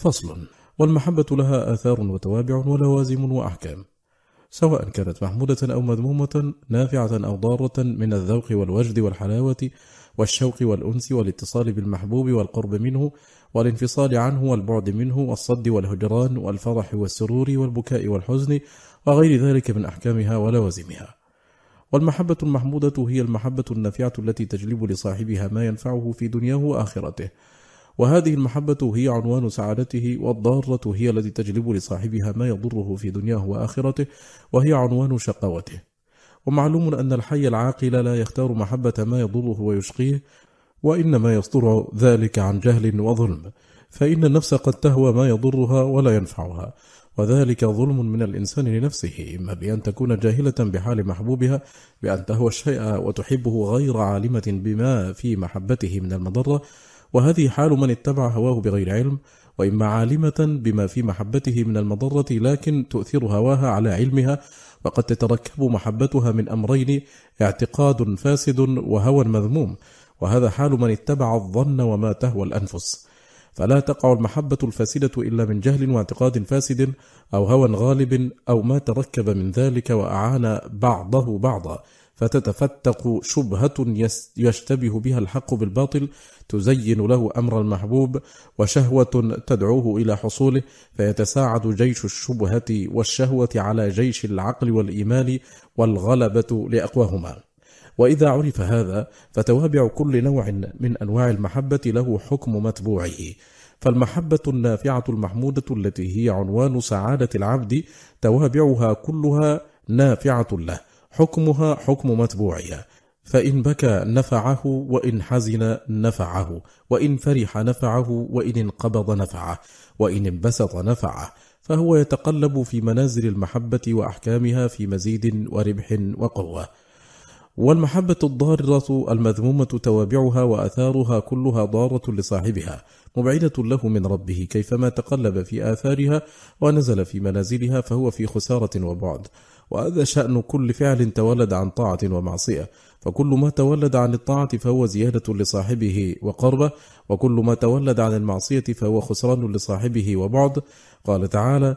فصل. والمحبة لها آثار وتوابع ولوازم وأحكام. سواء كانت محمودة أو مذمومة نافعة أو ضارة من الذوق والوجد والحلاوة والشوق والأنس والاتصال بالمحبوب والقرب منه والانفصال عنه والبعد منه والصد والهجران والفرح والسرور والبكاء والحزن وغير ذلك من أحكامها ولوازمها. والمحبة المحمودة هي المحبة النافعة التي تجلب لصاحبها ما ينفعه في دنياه وآخرته. وهذه المحبة هي عنوان سعادته والضارة هي التي تجلب لصاحبها ما يضره في دنياه وآخرته وهي عنوان شقاوته. ومعلوم أن الحي العاقل لا يختار محبة ما يضره ويشقيه وإنما يصدر ذلك عن جهل وظلم. فإن النفس قد تهوى ما يضرها ولا ينفعها وذلك ظلم من الإنسان لنفسه. إما بأن تكون جاهلة بحال محبوبها بأن تهوى الشيء وتحبه غير عالمة بما في محبته من المضرة وهذه حال من اتبع هواه بغير علم وإما عالمة بما في محبته من المضرة لكن تؤثر هواها على علمها وقد تتركب محبتها من أمرين اعتقاد فاسد وهوى مذموم. وهذا حال من اتبع الظن وما تهوى الأنفس. فلا تقع المحبة الفاسدة إلا من جهل واعتقاد فاسد أو هوى غالب أو ما تركب من ذلك وأعان بعضه بعضا. فتتفتق شبهة يشتبه بها الحق بالباطل تزين له أمر المحبوب وشهوة تدعوه إلى حصوله فيتساعد جيش الشبهة والشهوة على جيش العقل والإيمان والغلبة لأقواهما. وإذا عرف هذا فتوابع كل نوع من أنواع المحبة له حكم متبوعه. فالمحبة النافعة المحمودة التي هي عنوان سعادة العبد توابعها كلها نافعة له. حكمها حكم متبوعها. فإن بكى نفعه وإن حزن نفعه وإن فرح نفعه وإن انقبض نفعه وإن انبسط نفعه. فهو يتقلب في منازل المحبة وأحكامها في مزيد وربح وقوة. والمحبة الضارة المذمومة توابعها وأثارها كلها ضارة لصاحبها مبعدة له من ربه كيفما تقلب في آثارها ونزل في منازلها فهو في خسارة وبعد. وهذا شأن كل فعل تولد عن طاعة ومعصية فكل ما تولد عن الطاعة فهو زيادة لصاحبه وقربه وكل ما تولد عن المعصية فهو خسران لصاحبه وبعد. قال تعالى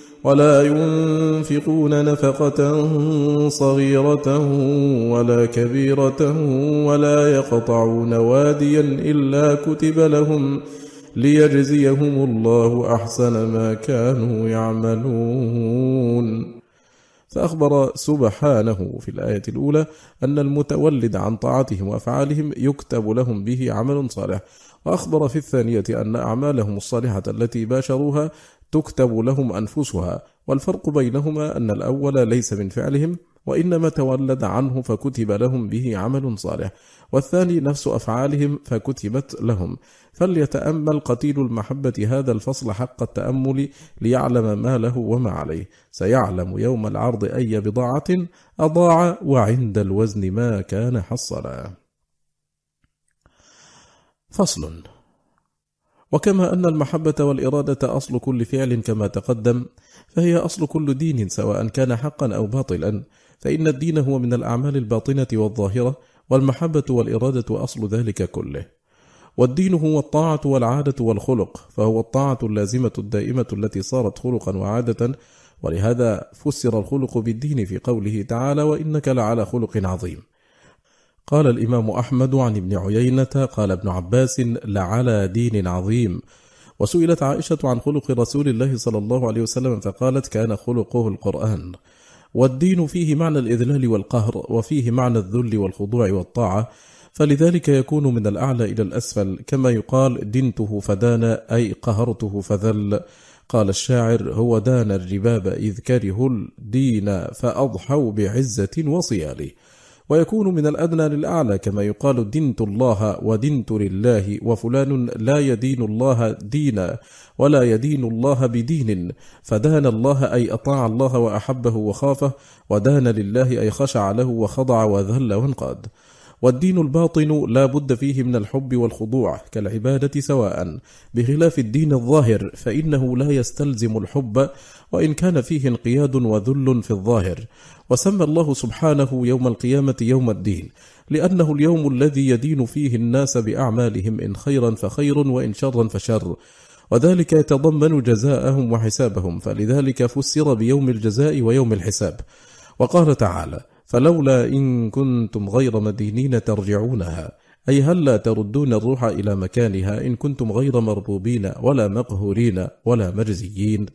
ولا ينفقون نفقة صغيرة ولا كبيرة ولا يقطعون واديا إلا كتب لهم ليجزيهم الله أحسن ما كانوا يعملون. فأخبر سبحانه في الآية الأولى أن المتولد عن طاعتهم وأفعالهم يكتب لهم به عمل صالح. وأخبر في الثانية أن أعمالهم الصالحة التي باشروها تكتب لهم أنفسها والفرق بينهما أن الأول ليس من فعلهم وإنما تولد عنه فكتب لهم به عمل صالح والثاني نفس أفعالهم فكتبت لهم. فليتأمل قتيل المحبة هذا الفصل حق التأمل ليعلم ما له وما عليه. سيعلم يوم العرض أي بضاعة أضاع وعند الوزن ما كان حصلا. فصل. وكما أن المحبة والإرادة أصل كل فعل كما تقدم فهي أصل كل دين سواء كان حقا أو باطلا. فإن الدين هو من الأعمال الباطنة والظاهرة والمحبة والإرادة أصل ذلك كله. والدين هو الطاعة والعادة والخلق فهو الطاعة اللازمة الدائمة التي صارت خلقا وعادة ولهذا فسر الخلق بالدين في قوله تعالى وإنك لعلى خلق عظيم قال الإمام أحمد عن ابن عيينة قال ابن عباس لعلى دين عظيم. وسئلت عائشة عن خلق رسول الله صلى الله عليه وسلم فقالت كان خلقه القرآن. والدين فيه معنى الإذلال والقهر وفيه معنى الذل والخضوع والطاعة فلذلك يكون من الأعلى إلى الأسفل كما يقال دنته فدان أي قهرته فذل. قال الشاعر هو دان الرباب إذ كره الدين فأضحوا بعزة وصياله. ويكون من الأدنى للأعلى كما يقال دنت الله ودنت لله وفلان لا يدين الله دينا ولا يدين الله بدين. فدان الله أي أطاع الله وأحبه وخافه ودان لله أي خشع له وخضع وذل وانقاد. والدين الباطن لا بد فيه من الحب والخضوع كالعبادة سواء. بخلاف الدين الظاهر فإنه لا يستلزم الحب وإن كان فيه انقياد وذل في الظاهر. وسمى الله سبحانه يوم القيامة يوم الدين لأنه اليوم الذي يدين فيه الناس بأعمالهم إن خيرا فخير وإن شرا فشر. وذلك يتضمن جزاءهم وحسابهم فلذلك فسر بيوم الجزاء ويوم الحساب. وقال تعالى فلولا إن كنتم غير مدينين ترجعونها. أي هل لا تردون الروح إلى مكانها إن كنتم غير مربوبين ولا مقهورين ولا مرزيين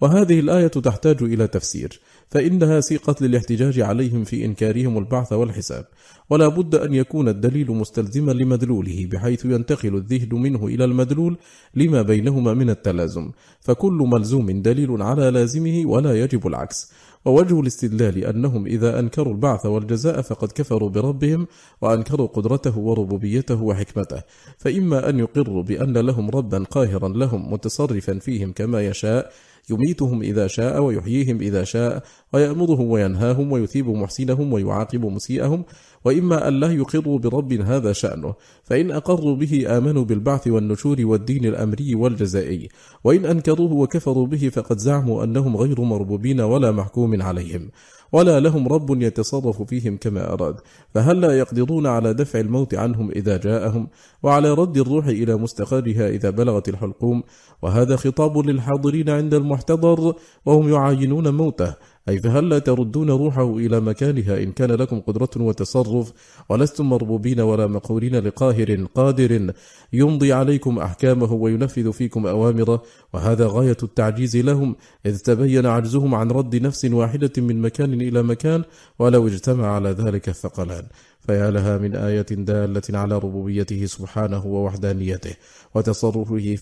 وهذه الآية تحتاج إلى تفسير فإنها سيقت للاحتجاج عليهم في إنكارهم البعث والحساب. ولا بد أن يكون الدليل مستلزما لمدلوله بحيث ينتقل الذهن منه إلى المدلول لما بينهما من التلازم. فكل ملزوم دليل على لازمه ولا يجب العكس. ووجه الاستدلال أنهم إذا أنكروا البعث والجزاء فقد كفروا بربهم وأنكروا قدرته وربوبيته وحكمته. فإما أن يقروا بأن لهم ربا قاهرا لهم متصرفا فيهم كما يشاء يميتهم إذا شاء ويحييهم إذا شاء ويأمرهم وينهاهم ويثيب محسنهم ويعاقب مسيئهم وإما أن لا يقروا برب هذا شأنه فإن أقروا به آمنوا بالبعث والنشور والدين الأمري والجزائي وإن أنكروه وكفروا به فقد زعموا أنهم غير مربوبين ولا محكوم عليهم. ولا لهم رب يتصرف فيهم كما أراد. فهل لا يقدرون على دفع الموت عنهم إذا جاءهم؟ وعلى رد الروح إلى مستقرها إذا بلغت الحلقوم. وهذا خطاب للحاضرين عند المحتضر وهم يعاينون موته. أي فهل لا تردون روحه إلى مكانها إن كان لكم قدرة وتصرف ولستم مربوبين ولا مقهورين لقاهر قادر يمضي عليكم أحكامه وينفذ فيكم أوامره؟ وهذا غاية التعجيز لهم إذ تبين عجزهم عن رد نفس واحدة من مكان إلى مكان ولو اجتمع على ذلك الثقلان. فيا لها من آية دالة على ربوبيته سبحانه ووحدانيته وتصرفه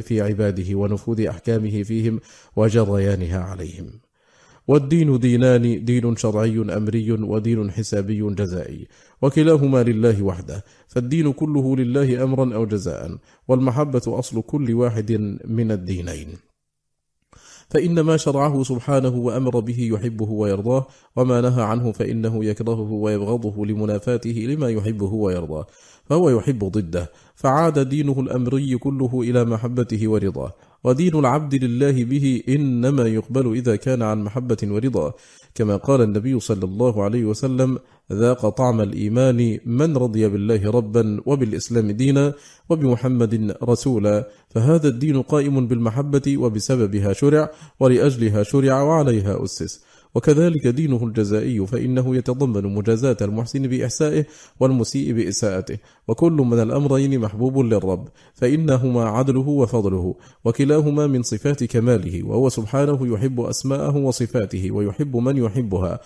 في عباده ونفوذ أحكامه فيهم وجريانها عليهم. والدين دينان دين شرعي أمري ودين حسابي جزائي. وكلاهما لله وحده. فالدين كله لله أمرا أو جزاء والمحبة أصل كل واحد من الدينين. فإن ما شرعه سبحانه وأمر به يحبه ويرضاه وما نهى عنه فإنه يكرهه ويبغضه لمنافاته لما يحبه ويرضاه. فهو يحب ضده. فعاد دينه الأمري كله إلى محبته ورضاه. ودين العبد لله به إنما يقبل إذا كان عن محبة ورضا كما قال النبي صلى الله عليه وسلم ذاق طعم الإيمان من رضي بالله ربا وبالإسلام دينا وبمحمد رسولا. فهذا الدين قائم بالمحبة وبسببها شرع ولأجلها شرع وعليها أسس. وكذلك دينه الجزائي فإنه يتضمن مجازاة المحسن بإحسائه والمسيء بإساءته. وكل من الأمرين محبوب للرب فإنهما عدله وفضله وكلاهما من صفات كماله وهو سبحانه يحب أسماءه وصفاته ويحب من يحبها.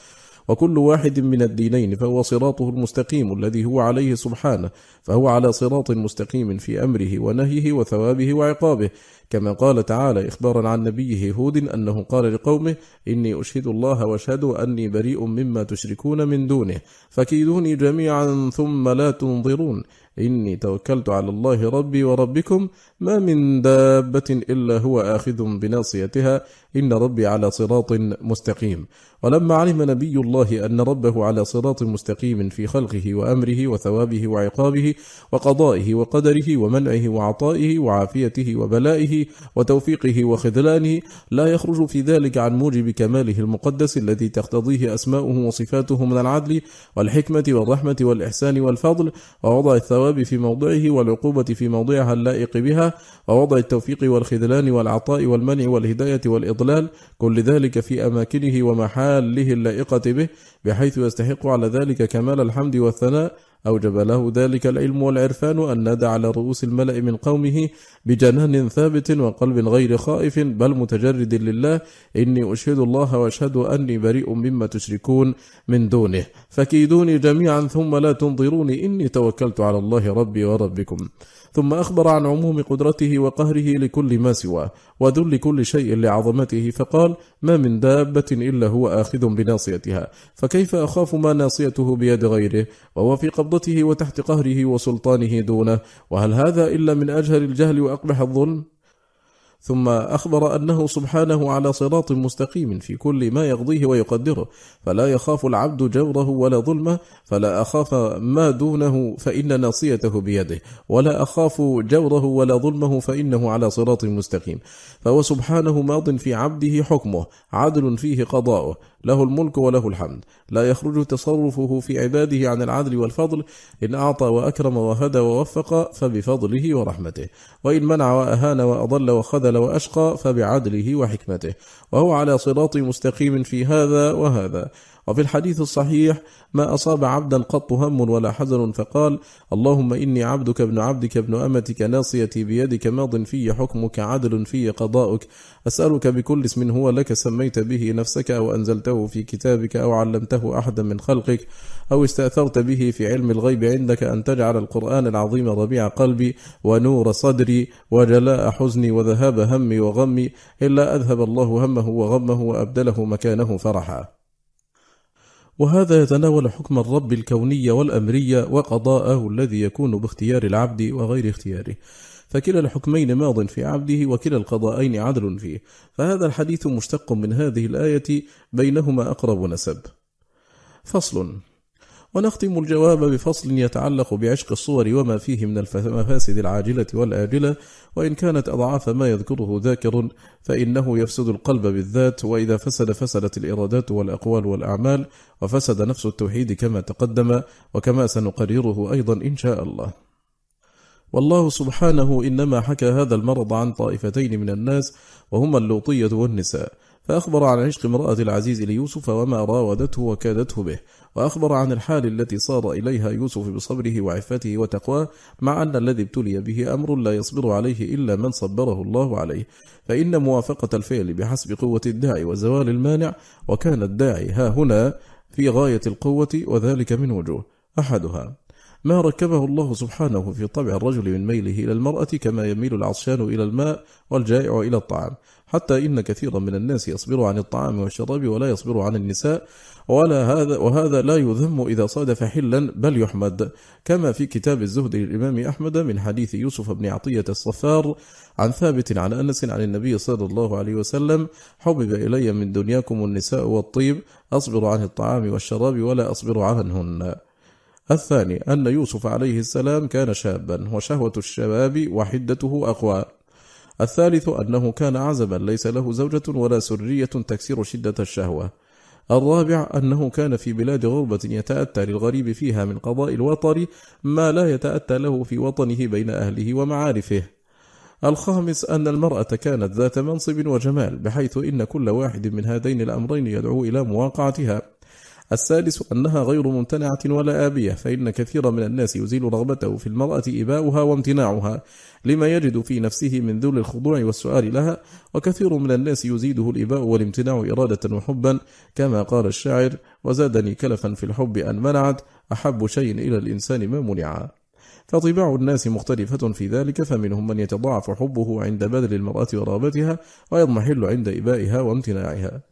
وكل واحد من الدينين فهو صراطه المستقيم الذي هو عليه سبحانه فهو على صراط مستقيم في أمره ونهيه وثوابه وعقابه. كما قال تعالى إخبارا عن نبيه هود أنه قال لقومه إني أشهد الله واشهدوا أني بريء مما تشركون من دونه فكيدوني جميعا ثم لا تنظرون. إني توكلت على الله ربي وربكم ما من دابة إلا هو آخذ بناصيتها. إن ربي على صراط مستقيم. ولما علم نبي الله أن ربه على صراط مستقيم في خلقه وأمره وثوابه وعقابه وقضائه وقدره ومنعه وعطائه وعافيته وبلائه وتوفيقه وخذلانه لا يخرج في ذلك عن موجب كماله المقدس الذي تقتضيه أسماؤه وصفاته من العدل والحكمة والرحمة والإحسان والفضل ووضع الثواب في موضعه والعقوبة في موضعها اللائق بها ووضع التوفيق والخذلان والعطاء والمنع والهداية والإضلال كل ذلك في أماكنه ومحاله اللائقة به بحيث يستحق على ذلك كمال الحمد والثناء. أوجب له ذلك العلم والعرفان أن نادى على رؤوس الملأ من قومه بجنان ثابت وقلب غير خائف بل متجرد لله. إني أشهد الله وأشهد أني بريء مما تشركون من دونه. فكيدوني جميعا ثم لا تنظروني إني توكلت على الله ربي وربكم. ثم أخبر عن عموم قدرته وقهره لكل ما سواه وذل كل شيء لعظمته فقال ما من دابة إلا هو آخذ بناصيتها فكيف أخاف ما ناصيته بيد غيره؟ وهو في قبضته وتحت قهره وسلطانه دونه وهل هذا إلا من أجهل الجهل وأقبح الظلم؟ ثم أخبر أنه سبحانه على صراط مستقيم في كل ما يقضيه ويقدره فلا يخاف العبد جوره ولا ظلمه فلا أخاف ما دونه فإن ناصيته بيده ولا أخاف جوره ولا ظلمه فإنه على صراط مستقيم. فهو سبحانه ماض في عبده حكمه عدل فيه قضاؤه له الملك وله الحمد. لا يخرج تصرفه في عباده عن العدل والفضل إن أعطى وأكرم وهدى ووفق فبفضله ورحمته. وإن منع وأهان وأضل وخذل وأشقى فبعدله وحكمته وهو على صراط مستقيم في هذا وهذا. وفي الحديث الصحيح ما أصاب عبدا قط هم ولا حزن فقال اللهم إني عبدك ابن عبدك ابن أمتك ناصيتي بيدك ماض في حكمك عدل في قضاؤك أسألك بكل اسم هو لك سميت به نفسك أو أنزلته في كتابك أو علمته أحدا من خلقك أو استأثرت به في علم الغيب عندك أن تجعل القرآن العظيم ربيع قلبي ونور صدري وجلاء حزني وذهاب همي وغمي إلا أذهب الله همه وغمه وأبدله مكانه فرحا. وهذا يتناول حكم الرب الكوني والأمري وقضاءه الذي يكون باختيار العبد وغير اختياره. فكلا الحكمين ماض في عبده وكلا القضاءين عدل فيه. فهذا الحديث مشتق من هذه الآية بينهما أقرب نسب. فصل. ونختم الجواب بفصل يتعلق بعشق الصور وما فيه من المفاسد العاجلة والآجلة. وإن كانت أضعاف ما يذكره ذاكر فإنه يفسد القلب بالذات. وإذا فسد فسدت الإرادات والأقوال والأعمال وفسد نفس التوحيد كما تقدم وكما سنقرره أيضا إن شاء الله. والله سبحانه إنما حكى هذا المرض عن طائفتين من الناس وهما اللوطية والنساء. فأخبر عن عشق امرأة العزيز ليوسف وما راودته وكادته به. وأخبر عن الحال التي صار إليها يوسف بصبره وعفته وتقواه مع أن الذي ابتلي به أمر لا يصبر عليه إلا من صبره الله عليه. فإن موافقة الفعل بحسب قوة الداعي وزوال المانع وكان الداعي ها هنا في غاية القوة وذلك من وجوه أحدها. ما ركبه الله سبحانه في طبع الرجل من ميله إلى المرأة كما يميل العصشان إلى الماء والجائع إلى الطعام. حتى إن كثيرا من الناس يصبر عن الطعام والشراب ولا يصبر عن النساء ولا هذا وهذا لا يذم إذا صادف حلا بل يحمد. كما في كتاب الزهد للإمام أحمد من حديث يوسف بن عطية الصفار عن ثابت عن أنس عن النبي صلى الله عليه وسلم حبب إلي من دنياكم النساء والطيب أصبر عن الطعام والشراب ولا أصبر عنهن. الثاني أن يوسف عليه السلام كان شابا وشهوة الشباب وحدته أقوى. الثالث أنه كان عزبا ليس له زوجة ولا سرية تكسر شدة الشهوة. الرابع أنه كان في بلاد غربة يتأتى للغريب فيها من قضاء الوطر ما لا يتأتى له في وطنه بين أهله ومعارفه. الخامس أن المرأة كانت ذات منصب وجمال بحيث إن كل واحد من هذين الأمرين يدعو إلى مواقعتها. السادس أنها غير ممتنعة ولا آبية فإن كثيرا من الناس يزيل رغبته في المرأة إباؤها وامتناعها لما يجد في نفسه من ذل الخضوع والسؤال لها وكثير من الناس يزيده الإباء والامتناع إرادة وحبا كما قال الشاعر وزادني كلفا في الحب أن منعت أحب شيء إلى الإنسان ما منع فطباع الناس مختلفة في ذلك فمنهم من يتضاعف حبه عند بذل المرأة ورغبتها ويضمحل عند إبائها وامتناعها.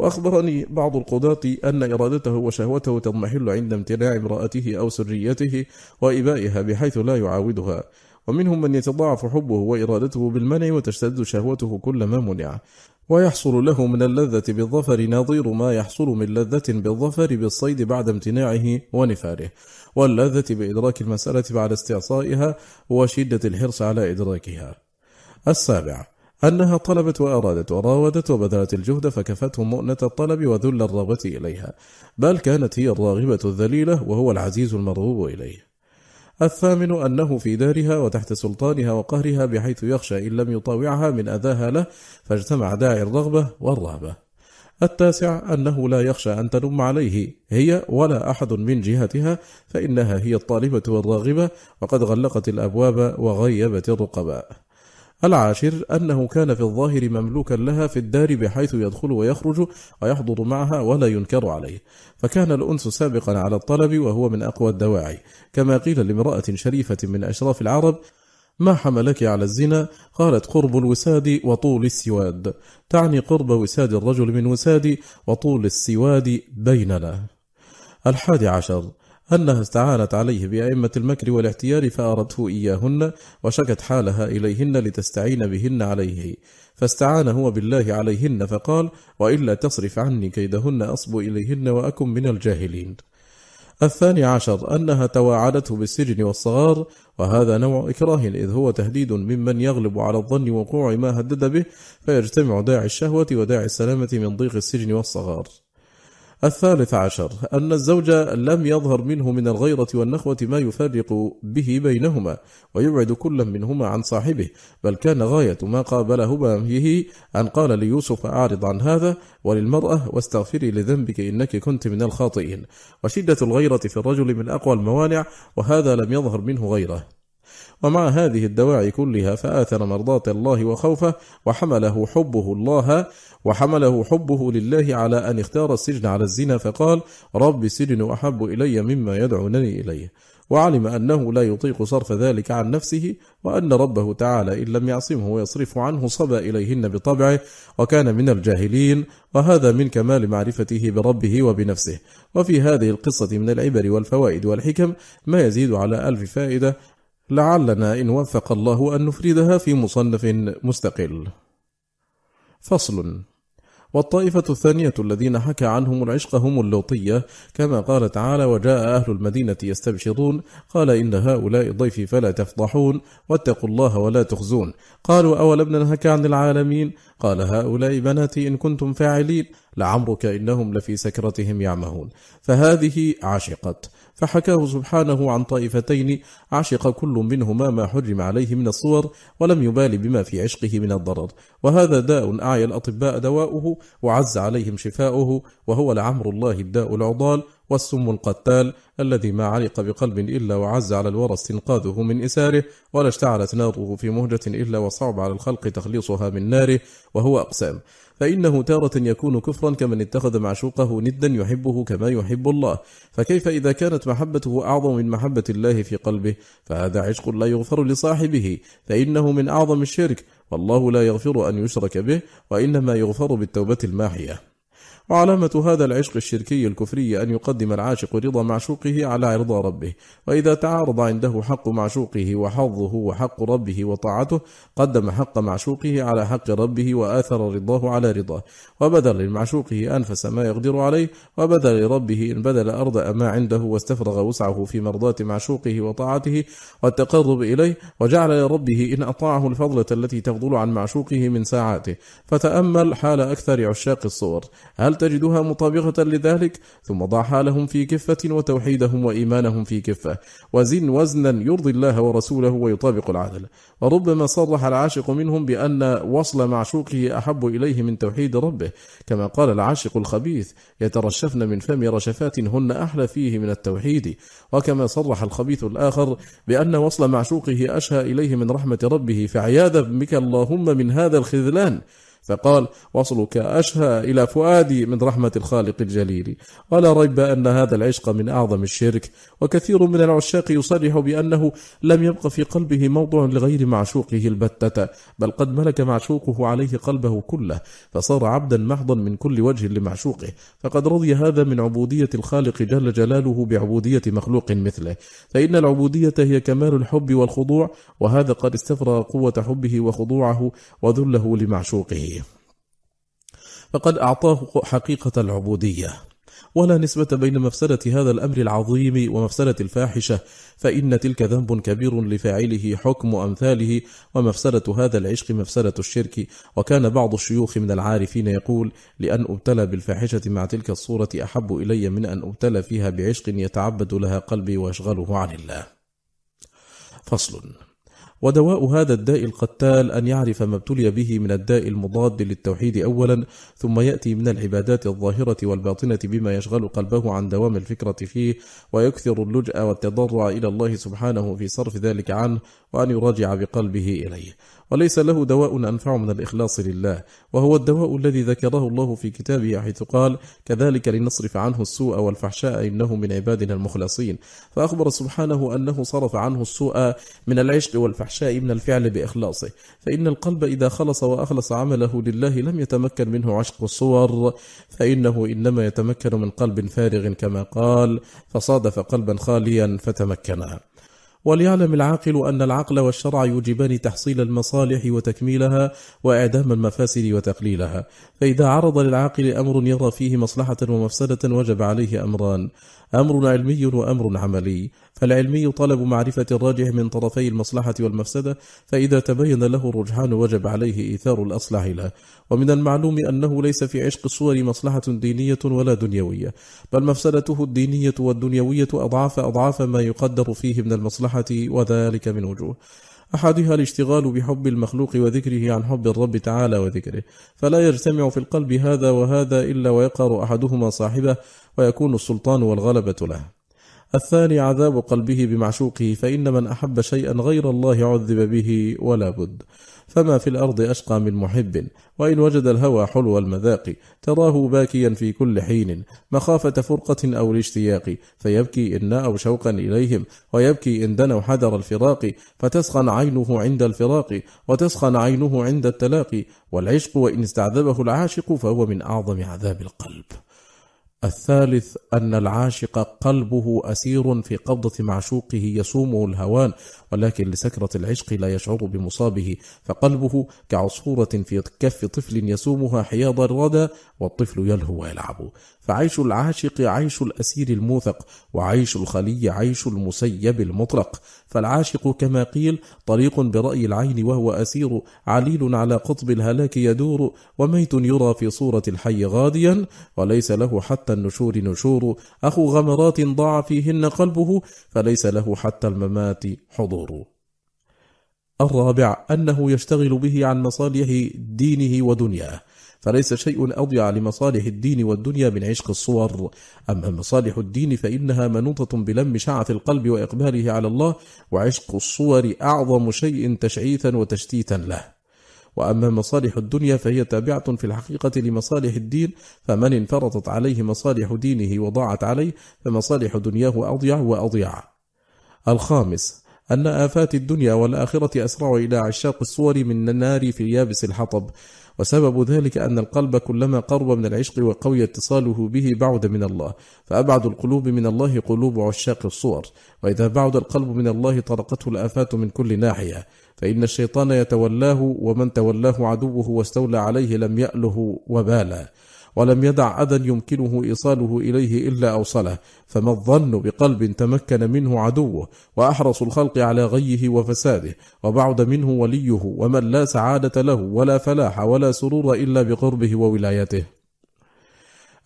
وأخبرني بعض القضاة أن إرادته وشهوته تضمحل عند امتناع امرأته أو سريته وإبائها بحيث لا يعاودها. ومنهم من يتضاعف حبه وإرادته بالمنع وتشتد شهوته كلما منع. ويحصل له من اللذة بالظفر نظير ما يحصل من لذة بالظفر بالصيد بعد امتناعه ونفاره. واللذة بإدراك المسألة بعد استعصائها وشدة الحرص على إدراكها. السابع أنها طلبت وأرادت وراودت وبذلت الجهد فكفتهم مؤنة الطلب وذل الرغبة إليها بل كانت هي الراغبة الذليلة وهو العزيز المرغوب إليه. الثامن أنه في دارها وتحت سلطانها وقهرها بحيث يخشى إن لم يطاوعها من أذاها له فاجتمع داعي الرغبة والرهبة. التاسع أنه لا يخشى أن تنم عليه هي ولا أحد من جهتها فإنها هي الطالبة والراغبة وقد غلقت الأبواب وغيبت الرقباء. العاشر أنه كان في الظاهر مملوكا لها في الدار بحيث يدخل ويخرج ويحضر معها ولا ينكر عليه. فكان الأنس سابقا على الطلب وهو من أقوى الدواعي. كما قيل لامرأة شريفة من أشراف العرب ما حملك على الزنا؟ قالت قرب الوساد وطول السواد. تعني قرب وساد الرجل من وسادي وطول السواد بيننا. الحادي عشر أنها استعانت عليه بأئمة المكر والاحتيال فأردته إياهن وشكت حالها إليهن لتستعين بهن عليه. فاستعان هو بالله عليهن فقال وإلا تصرف عني كيدهن أصب إليهن وأكن من الجاهلين. الثاني عشر أنها تواعدته بالسجن والصغار وهذا نوع إكراه إذ هو تهديد ممن يغلب على الظن وقوع ما هدد به فيجتمع داعي الشهوة وداعي السلامة من ضيق السجن والصغار. الثالث عشر أن الزوج لم يظهر منه من الغيرة والنخوة ما يفرق به بينهما ويبعد كل منهما عن صاحبه بل كان غاية ما قابله به أن قال ليوسف أعرض عن هذا وللمرأة واستغفري لذنبك إنك كنت من الخاطئين. وشدة الغيرة في الرجل من أقوى الموانع وهذا لم يظهر منه غيره. ومع هذه الدواعي كلها فآثر مرضاة الله وخوفه وحمله حبه الله وحمله حبه لله على أن اختار السجن على الزنا فقال رب السجن أحب إلي مما يدعونني إليه. وعلم أنه لا يطيق صرف ذلك عن نفسه وأن ربه تعالى إن لم يعصمه ويصرف عنه صبى إليهن بطبعه وكان من الجاهلين وهذا من كمال معرفته بربه وبنفسه. وفي هذه القصة من العبر والفوائد والحكم ما يزيد على ألف فائدة لعلنا إن وفق الله أن نفردها في مصنف مستقل. فصل. والطائفة الثانية الذين حكى عنهم العشق هم اللوطية كما قال تعالى وجاء أهل المدينة يستبشرون قال إن هؤلاء ضيفي فلا تفضحون واتقوا الله ولا تخزون قالوا أولم ننهك عن العالمين؟ قال هؤلاء بناتي إن كنتم فاعلين لعمرك إنهم لفي سكرتهم يعمهون فهذه عاشقت فحكاه سبحانه عن طائفتين عشق كل منهما ما حرم عليه من الصور ولم يبال بما في عشقه من الضرر. وهذا داء أعيا الأطباء دواؤه وعز عليهم شفاؤه وهو لعمر الله الداء العضال والسم القتال الذي ما علق بقلب إلا وعز على الورى استنقاذه من إساره ولا اشتعلت ناره في مهجة إلا وصعب على الخلق تخليصها من ناره وهو أقسام فإنه تارة يكون كفرا كمن اتخذ معشوقه ندا يحبه كما يحب الله. فكيف إذا كانت محبته أعظم من محبة الله في قلبه؟ فهذا عشق لا يغفر لصاحبه. فإنه من أعظم الشرك والله لا يغفر أن يشرك به وإنما يغفر بالتوبة الماحية. وعلامة هذا العشق الشركي الكفري أن يقدم العاشق رضا معشوقه على رضا ربه. وإذا تعارض عنده حق معشوقه وحظه وحق ربه وطاعته قدم حق معشوقه على حق ربه وآثر رضاه على رضاه. وبذل لمعشوقه أنفس ما يقدر عليه وبذل لربه إن بذل أرض ما عنده واستفرغ وسعه في مرضاة معشوقه وطاعته والتقرب إليه وجعل لربه إن أطاعه الفضلة التي تفضل عن معشوقه من ساعاته. فتأمل حال أكثر عشاق الصور. هل تجدها مطابقة لذلك ثم ضع حالهم في كفة وتوحيدهم وإيمانهم في كفة. وزن وزنا يرضي الله ورسوله ويطابق العدل. وربما صرح العاشق منهم بأن وصل معشوقه أحب إليه من توحيد ربه. كما قال العاشق الخبيث يترشفن من فم رشفات هن أحلى فيه من التوحيد. وكما صرح الخبيث الآخر بأن وصل معشوقه أشهى إليه من رحمة ربه فعياذا بك اللهم من هذا الخذلان. فقال وصلك أشهى إلى فؤادي من رحمة الخالق الجليل. ولا ريب أن هذا العشق من أعظم الشرك وكثير من العشاق يصرح بأنه لم يبق في قلبه موضع لغير معشوقه البتة بل قد ملك معشوقه عليه قلبه كله فصار عبدا محضا من كل وجه لمعشوقه. فقد رضي هذا من عبودية الخالق جل جلاله بعبودية مخلوق مثله. فإن العبودية هي كمال الحب والخضوع وهذا قد استفرغ قوة حبه وخضوعه وذله لمعشوقه. فقد أعطاه حقيقة العبودية. ولا نسبة بين مفسدة هذا الأمر العظيم ومفسدة الفاحشة فإن تلك ذنب كبير لفاعله حكم أمثاله ومفسدة هذا العشق مفسدة الشرك. وكان بعض الشيوخ من العارفين يقول لأن أبتلى بالفاحشة مع تلك الصورة أحب إلي من أن أبتلى فيها بعشق يتعبد لها قلبي ويشغله عن الله. فصل. ودواء هذا الداء القتال أن يعرف ما ابتلي به من الداء المضاد للتوحيد أولا ثم يأتي من العبادات الظاهرة والباطنة بما يشغل قلبه عن دوام الفكرة فيه ويكثر اللجأ والتضرع إلى الله سبحانه في صرف ذلك عنه وأن يراجع بقلبه إليه. وليس له دواء أنفع من الإخلاص لله وهو الدواء الذي ذكره الله في كتابه حيث قال كذلك لنصرف عنه السوء والفحشاء إنه من عبادنا المخلصين. فأخبر سبحانه أنه صرف عنه السوء من العشق والفحشاء من الفعل بإخلاصه. فإن القلب إذا خلص وأخلص عمله لله لم يتمكن منه عشق الصور فإنه إنما يتمكن من قلب فارغ كما قال فصادف قلبا خاليا فتمكنا. وليعلم العاقل أن العقل والشرع يوجبان تحصيل المصالح وتكميلها وإعدام المفاسد وتقليلها. فإذا عرض للعاقل أمر يرى فيه مصلحة ومفسدة وجب عليه أمران أمر علمي وأمر عملي. فالعلمي طلب معرفة الراجح من طرفي المصلحة والمفسدة فإذا تبين له الرجحان وجب عليه إيثار الأصلح له. ومن المعلوم أنه ليس في عشق الصور مصلحة دينية ولا دنيوية بل مفسدته الدينية والدنيوية أضعاف أضعاف ما يقدر فيه من المصلحة وذلك من وجوه. أحدها الاشتغال بحب المخلوق وذكره عن حب الرب تعالى وذكره. فلا يجتمع في القلب هذا وهذا إلا ويقهر أحدهما صاحبه ويكون السلطان والغلبة له. الثاني عذاب قلبه بمعشوقه فإن من أحب شيئا غير الله عذب به ولا بد. فما في الأرض أشقى من محب وإن وجد الهوى حلو المذاق. تراه باكيا في كل حين مخافة فرقة أو الاشتياق. فيبكي إن أو شوقا إليهم ويبكي إن دنوا حذر الفراق. فتسخن عينه عند الفراق وتسخن عينه عند التلاقي والعشق وإن استعذبه العاشق فهو من أعظم عذاب القلب. الثالث أن العاشق قلبه أسير في قبضة معشوقه يصومه الهوان ولكن لسكرة العشق لا يشعر بمصابه فقلبه كعصفورة في كف طفل يسومها حياض الردى والطفل يلهو ويلعب. فعيش العاشق عيش الأسير الموثق وعيش الخلي عيش المسيب المطلق. فالعاشق كما قيل طريق برأي العين وهو أسير عليل على قطب الهلاك يدور وميت يرى في صورة الحي غاديا وليس له حتى النشور نشور. أخو غمرات ضاع فيهن قلبه فليس له حتى الممات حضور. الرابع أنه يشتغل به عن مصالح دينه ودنياه. فليس شيء أضيع لمصالح الدين والدنيا من عشق الصور. أما مصالح الدين فإنها منوطة بلم شعث القلب وإقباله على الله وعشق الصور أعظم شيء تشعيثا وتشتيتا له. وأما مصالح الدنيا فهي تابعة في الحقيقة لمصالح الدين فمن انفرطت عليه مصالح دينه وضاعت عليه فمصالح دنياه أضيع وأضيع. الخامس أن آفات الدنيا والآخرة أسرع إلى عشاق الصور من النار في يابس الحطب. وسبب ذلك أن القلب كلما قرب من العشق وقوي اتصاله به بعد من الله فأبعد القلوب من الله قلوب عشاق الصور. وإذا بعد القلب من الله طرقته الآفات من كل ناحية. فإن الشيطان يتولاه ومن تولاه عدوه واستولى عليه لم يأله وبالا. ولم يدع أذى يمكنه إيصاله إليه إلا أوصله فما الظن بقلب تمكن منه عدوه وأحرص الخلق على غيه وفساده وبعد منه وليه ومن لا سعادة له ولا فلاح ولا سرور إلا بقربه وولايته.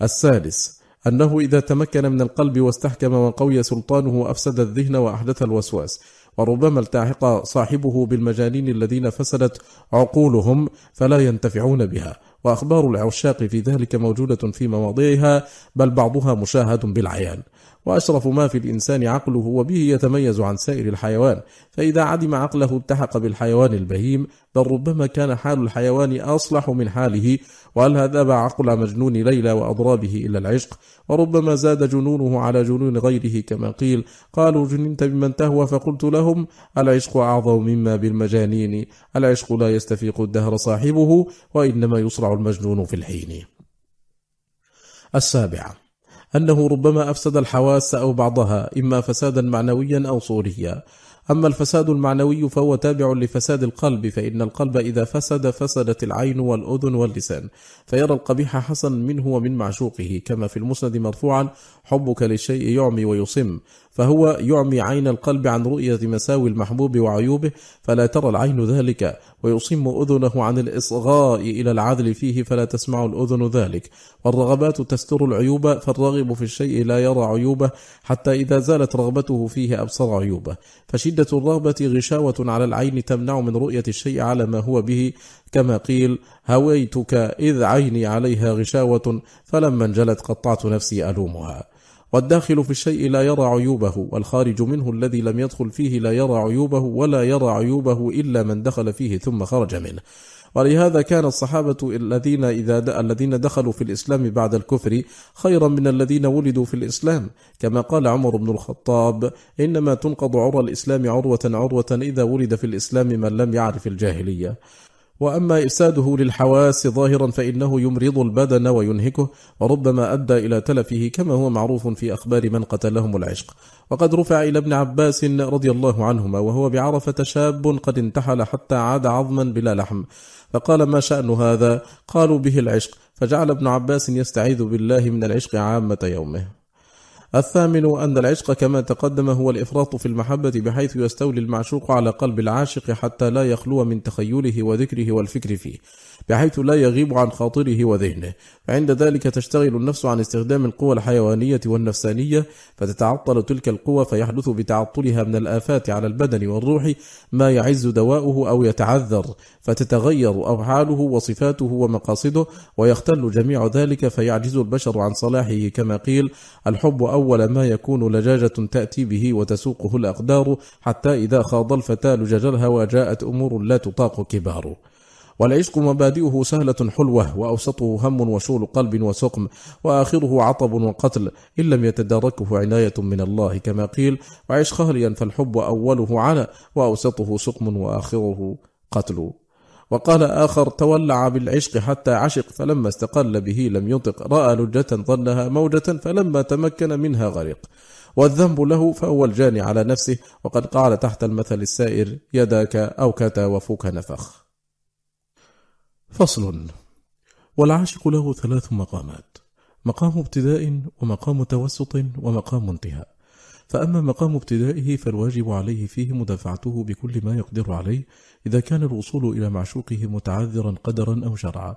السادس أنه إذا تمكن من القلب واستحكم وقوي سلطانه أفسد الذهن وأحدث الوسواس. وربما التحق صاحبه بالمجانين الذين فسدت عقولهم فلا ينتفعون بها. وأخبار العشاق في ذلك موجودة في مواضعها بل بعضها مشاهد بالعيان. وأشرف ما في الإنسان عقله وبه يتميز عن سائر الحيوان. فإذا عدم عقله التحق بالحيوان البهيم. بل ربما كان حال الحيوان أصلح من حاله. وهل هذا عقل مجنون ليلى وأضرابه إلى العشق؟ وربما زاد جنونه على جنون غيره كما قيل. قالوا جننت بمن تهوى فقلت لهم العشق أعظم مما بالمجانين. العشق لا يستفيق الدهر صاحبه وإنما يصرع المجنون في الحين. السابعة أنه ربما أفسد الحواس أو بعضها إما فسادا معنويا أو صوريا. أما الفساد المعنوي فهو تابع لفساد القلب فإن القلب إذا فسد فسدت العين والأذن واللسان. فيرى القبيح حسنا منه ومن معشوقه كما في المسند مرفوعا حبك للشيء يعمي ويصم. فهو يعمي عين القلب عن رؤية مساوي المحبوب وعيوبه فلا ترى العين ذلك ويصم أذنه عن الإصغاء إلى العدل فيه فلا تسمع الأذن ذلك. والرغبات تستر العيوب فالراغب في الشيء لا يرى عيوبه حتى إذا زالت رغبته فيه أبصر عيوبه. فشدة الرغبة غشاوة على العين تمنع من رؤية الشيء على ما هو به. كما قيل هويتك إذ عيني عليها غشاوة فلما انجلت قطعت نفسي ألومها. والداخل في الشيء لا يرى عيوبه والخارج منه الذي لم يدخل فيه لا يرى عيوبه ولا يرى عيوبه إلا من دخل فيه ثم خرج منه. ولهذا كان الصحابة الذين إذا الذين دخلوا في الإسلام بعد الكفر خيرا من الذين ولدوا في الإسلام. كما قال عمر بن الخطاب إنما تنقض عرى الإسلام عروة عروة إذا ولد في الإسلام من لم يعرف الجاهلية. وأما إفساده للحواس ظاهرا فإنه يمرض البدن وينهكه وربما أدى إلى تلفه كما هو معروف في أخبار من قتلهم العشق. وقد رفع إلى ابن عباس رضي الله عنهما وهو بعرفة شاب قد انتحل حتى عاد عظما بلا لحم. فقال ما شأن هذا؟ قالوا به العشق. فجعل ابن عباس يستعيذ بالله من العشق عامة يومه. الثامن أن العشق كما تقدم هو الإفراط في المحبة بحيث يستولي المعشوق على قلب العاشق حتى لا يخلو من تخيله وذكره والفكر فيه. بحيث لا يغيب عن خاطره وذهنه. فعند ذلك تشتغل النفس عن استخدام القوى الحيوانية والنفسانية فتتعطل تلك القوى فيحدث بتعطلها من الآفات على البدن والروح ما يعز دواؤه أو يتعذر فتتغير أفعاله وصفاته ومقاصده ويختل جميع ذلك فيعجز البشر عن صلاحه كما قيل الحب أول ما يكون لجاجة تأتي به وتسوقه الأقدار حتى إذا خاض الفتى لجج الهوى جاءت أمور لا تطاق كبار. والعشق مبادئه سهلة حلوة وأوسطه هم وشول قلب وسقم وآخره عطب وقتل إن لم يتداركه عناية من الله كما قيل وعش خاليا فالحب أوله على وأوسطه سقم وآخره قتل. وقال آخر تولع بالعشق حتى عشق فلما استقل به لم ينطق رأى لجة ظنها موجة فلما تمكن منها غرق. والذنب له فهو الجاني على نفسه وقد قال تحت المثل السائر يداك أو كتا وفوك نفخ. فصل. والعاشق له ثلاث مقامات مقام ابتداء ومقام توسط ومقام انتهاء. فأما مقام ابتدائه فالواجب عليه فيه مدافعته بكل ما يقدر عليه إذا كان الوصول إلى معشوقه متعذرا قدرا أو شرعا.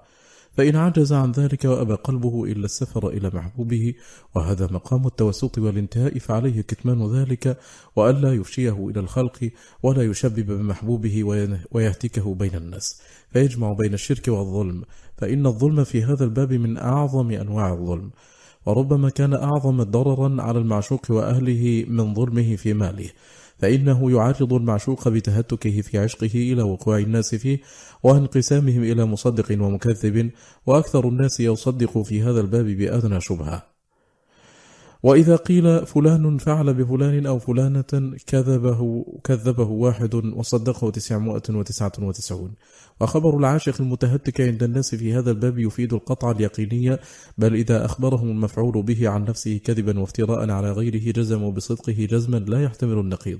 فإن عجز عن ذلك وأبى قلبه إلا السفر إلى محبوبه وهذا مقام التوسط والانتهاء فعليه كتمان ذلك وألا يفشيه إلى الخلق ولا يشبب بمحبوبه ويهتكه بين الناس. فيجمع بين الشرك والظلم فإن الظلم في هذا الباب من أعظم أنواع الظلم. وربما كان أعظم ضررا على المعشوق وأهله من ظلمه في ماله. فإنه يعرض المعشوق بتهتكه في عشقه إلى وقوع الناس فيه وانقسامهم إلى مصدق ومكذب وأكثر الناس يصدق في هذا الباب بأدنى شبهة. وإذا قيل فلان فعل بفلان أو فلانة كذبه كذبه واحد وصدقه تسعمائة وتسعة وتسعون. وخبر العاشق المتهتك عند الناس في هذا الباب يفيد القطع اليقينية بل إذا أخبرهم المفعول به عن نفسه كذبا وافتراء على غيره جزموا بصدقه جزما لا يحتمل النقيض.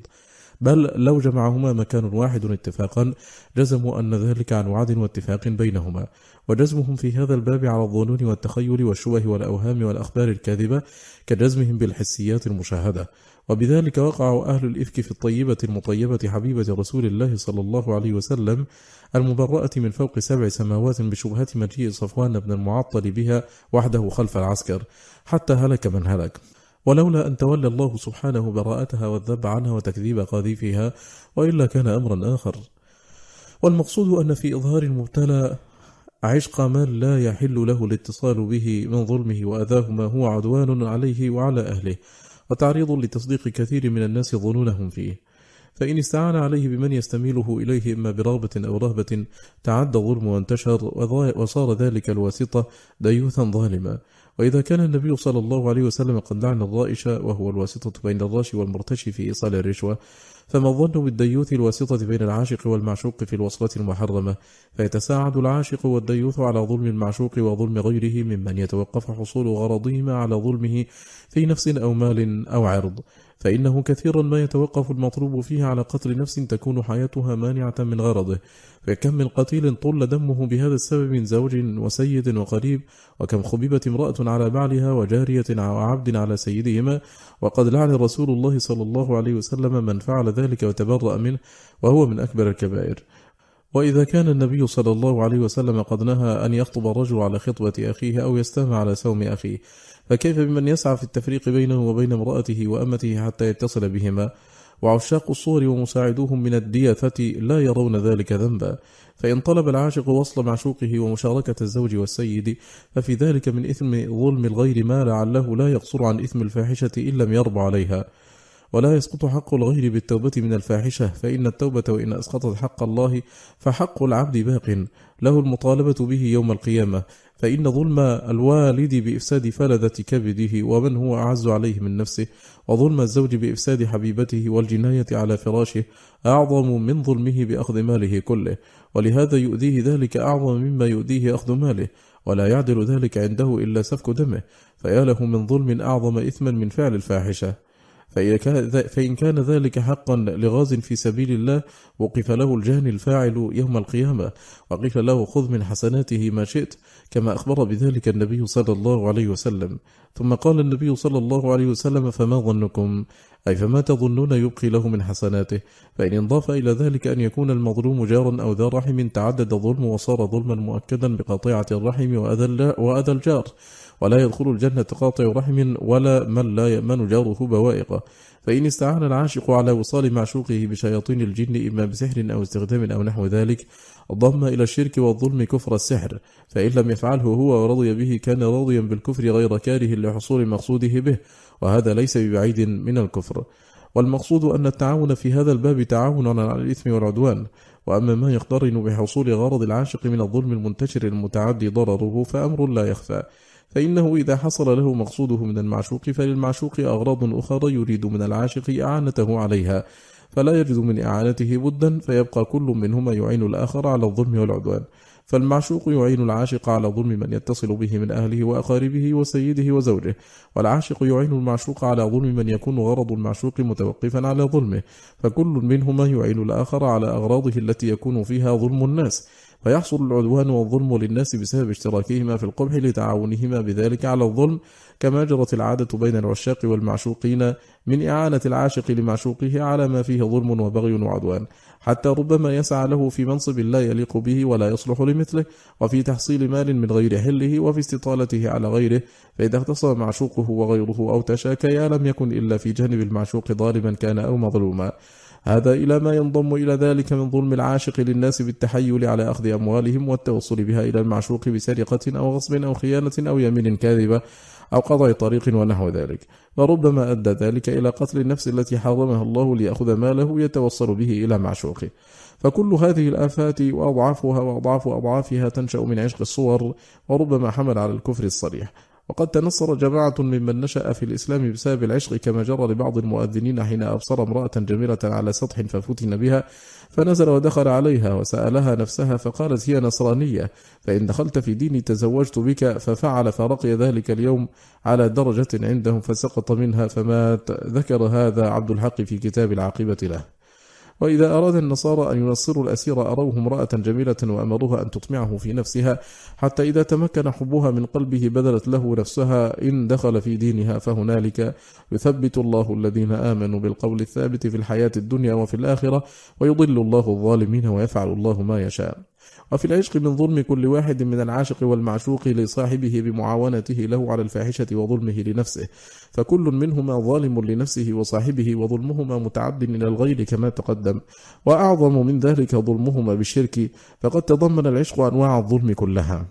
بل لو جمعهما مكان واحد اتفاقا جزموا أن ذلك عن وعد واتفاق بينهما. وجزمهم في هذا الباب على الظنون والتخيل والشبه والأوهام والأخبار الكاذبة كجزمهم بالحسيات المشاهدة. وبذلك وقع أهل الإفك في الطيبة المطيبة حبيبة رسول الله صلى الله عليه وسلم المبرأة من فوق سبع سماوات بشبهة مجيء صفوان بن المعطل بها وحده خلف العسكر حتى هلك من هلك. ولولا أن تولى الله سبحانه براءتها والذب عنها وتكذيب قاذيفها وإلا كان أمرا آخر. والمقصود أن في إظهار المبتلى عشق من لا يحل له الاتصال به من ظلمه وأذاه ما هو عدوان عليه وعلى أهله وتعريض لتصديق كثير من الناس ظنونهم فيه. فإن استعان عليه بمن يستميله إليه إما برغبة أو رهبة تعدى الظلم وانتشر وصار ذلك الواسطة ديوثا ظالما. وإذا كان النبي صلى الله عليه وسلم قد لعن الرائش وهو الواسطة بين الراشي والمرتشي في إيصال الرشوة فما الظن بالديوث الواسطة بين العاشق والمعشوق في الوصلة المحرمة فيتساعد العاشق والديوث على ظلم المعشوق وظلم غيره ممن يتوقف حصول غرضهما على ظلمه في نفس أو مال أو عرض. فإنه كثيرا ما يتوقف المطلوب فيه على قتل نفس تكون حياتها مانعة من غرضه. فكم من قتيل طل دمه بهذا السبب من زوج وسيد وقريب وكم خببت امرأة على بعلها وجارية وعبد على سيدهما وقد لعن رسول الله صلى الله عليه وسلم من فعل ذلك وتبرأ منه وهو من أكبر الكبائر. وإذا كان النبي صلى الله عليه وسلم قد نهى أن يخطب الرجل على خطبة أخيه أو يستمع على سوم أخيه فكيف بمن يسعى في التفريق بينه وبين امرأته وأمته حتى يتصل بهما؟ وعشاق الصور ومساعدوهم من الديثة لا يرون ذلك ذنبا. فإن طلب العاشق وصل معشوقه ومشاركة الزوج والسيد ففي ذلك من إثم ظلم الغير ما لعله لا يقصر عن إثم الفاحشة إن لم يرضى عليها. ولا يسقط حق الغير بالتوبة من الفاحشة فإن التوبة وإن أسقطت حق الله فحق العبد باق. له المطالبة به يوم القيامة. فإن ظلم الوالد بإفساد فلذة كبده ومن هو أعز عليه من نفسه؟ وظلم الزوج بإفساد حبيبته والجناية على فراشه أعظم من ظلمه بأخذ ماله كله. ولهذا يؤذيه ذلك أعظم مما يؤذيه أخذ ماله. ولا يعدل ذلك عنده إلا سفك دمه. فيا له من ظلم أعظم إثما من فعل الفاحشة. فإن كان ذلك حقا لغاز في سبيل الله وقف له الجاني الفاعل يوم القيامة. وقيل له خذ من حسناته ما شئت. كما أخبر بذلك النبي صلى الله عليه وسلم. ثم قال النبي صلى الله عليه وسلم فما ظنكم؟ أي فما تظنون يبقي له من حسناته؟ فإن انضاف إلى ذلك أن يكون المظلوم جارا أو ذا رحم تعدد ظلم وصار ظلما مؤكدا بقطيعة الرحم وأذى الجار. ولا يدخل الجنة قاطع رحم ولا من لا يأمن جاره بوائقه. فإن استعان العاشق على وصال معشوقه بشياطين الجن إما بسحر أو استخدام أو نحو ذلك ضم إلى الشرك والظلم كفر السحر فإن لم يفعله هو ورضي به كان راضيا بالكفر غير كاره لحصول مقصوده به وهذا ليس ببعيد من الكفر. والمقصود أن التعاون في هذا الباب تعاون على الإثم والعدوان وأما ما يقترن بحصول غرض العاشق من الظلم المنتشر المتعدي ضرره فأمر لا يخفى. فإنه إذا حصل له مقصوده من المعشوق فللمعشوق أغراض أخرى يريد من العاشق إعانته عليها فلا يجد من إعانته بدا فيبقى كل منهما يعين الآخر على الظلم والعدوان. فالمعشوق يعين العاشق على ظلم من يتصل به من أهله وأقاربه وسيده وزوجه والعاشق يعين المعشوق على ظلم من يكون غرض المعشوق متوقفا على ظلمه فكل منهما يعين الآخر على أغراضه التي يكون فيها ظلم الناس. فيحصل العدوان والظلم للناس بسبب اشتراكهما في القبح لتعاونهما بذلك على الظلم كما جرت العادة بين العشاق والمعشوقين من إعانة العاشق لمعشوقه على ما فيه ظلم وبغي وعدوان حتى ربما يسعى له في منصب لا يليق به ولا يصلح لمثله وفي تحصيل مال من غير حله وفي استطالته على غيره فإذا اختصى معشوقه وغيره أو تشاكيا لم يكن إلا في جانب المعشوق ظالما كان أو مظلوما. هذا إلى ما ينضم إلى ذلك من ظلم العاشق للناس بالتحيل على أخذ أموالهم والتوصل بها إلى المعشوق بسرقة أو غصب أو خيانة أو يمين كاذبة أو قضاء طريق ونحو ذلك. وربما أدى ذلك إلى قتل النفس التي حرمها الله ليأخذ ماله يتوصل به إلى معشوقه. فكل هذه الآفات وأضعافها وأضعاف أضعافها تنشأ من عشق الصور وربما حمل على الكفر الصريح. وقد تنصر جماعة ممن نشأ في الإسلام بسبب العشق كما جرى لبعض المؤذنين حين أبصر امرأة جميلة على سطح ففتن بها فنزل ودخل عليها وسألها نفسها فقالت هي نصرانية فإن دخلت في ديني تزوجت بك ففعل فرقي ذلك اليوم على درجة عندهم فسقط منها فمات ذكر هذا عبد الحق في كتاب العاقبة له. وإذا أراد النصارى أن ينصروا الأسير أروه امرأة جميلة وأمروها أن تطمعه في نفسها حتى إذا تمكن حبها من قلبه بذلت له نفسها إن دخل في دينها فهنالك. يثبت الله الذين آمنوا بالقول الثابت في الحياة الدنيا وفي الآخرة ويضل الله الظالمين ويفعل الله ما يشاء. وفي العشق من ظلم كل واحد من العاشق والمعشوق لصاحبه بمعاونته له على الفاحشة وظلمه لنفسه. فكل منهما ظالم لنفسه وصاحبه وظلمهما متعد إلى الغير كما تقدم. وأعظم من ذلك ظلمهما بالشرك. فقد تضمن العشق أنواع الظلم كلها.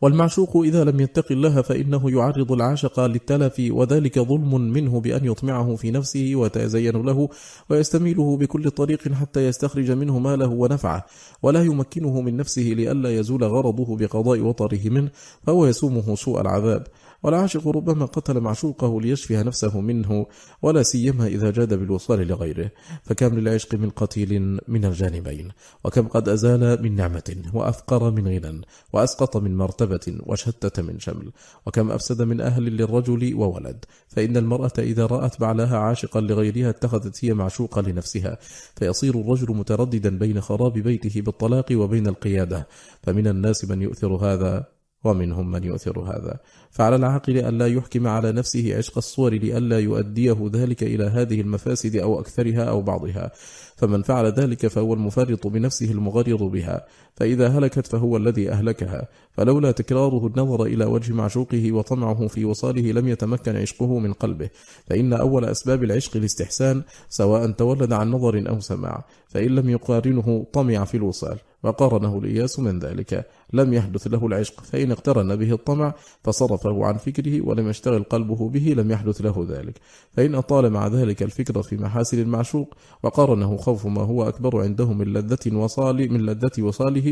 والمعشوق إذا لم يتق الله فإنه يعرض العاشق للتلف وذلك ظلم منه بأن يطمعه في نفسه ويتزين له ويستميله بكل طريق حتى يستخرج منه ماله ونفعه ولا يمكنه من نفسه لئلا يزول غرضه بقضاء وطره منه فهو يسومه سوء العذاب. والعاشق ربما قتل معشوقه ليشفي نفسه منه ولا سيما إذا جاد بالوصال لغيره فكم للعشق من قتيل من الجانبين وكم قد أزال من نعمة وأفقر من غنى وأسقط من مرتبة وشتت من شمل وكم أفسد من أهل للرجل وولد فإن المرأة إذا رأت بعلها عاشقا لغيرها اتخذت هي معشوقة لنفسها فيصير الرجل مترددا بين خراب بيته بالطلاق وبين القيادة فمن الناس من يؤثر هذا؟ ومنهم من يؤثر هذا. فعلى العاقل أن لا يحكم على نفسه عشق الصور لئلا يؤديه ذلك إلى هذه المفاسد أو أكثرها أو بعضها. فمن فعل ذلك فهو المفرط بنفسه المغرر بها. فإذا هلكت فهو الذي أهلكها. فلولا تكراره النظر إلى وجه معشوقه وطمعه في وصاله لم يتمكن عشقه من قلبه. فإن أول أسباب العشق الاستحسان سواء تولد عن نظر أو سماع. فإن لم يقارنه طمع في الوصال. وقارنه الإياس من ذلك. لم يحدث له العشق فإن اقترن به الطمع فصرفه عن فكره ولم يشتغل قلبه به لم يحدث له ذلك. فإن أطال مع ذلك الفكر في محاسن المعشوق وقارنه خوف ما هو أكبر عنده من لذة وصال من لذة وصاله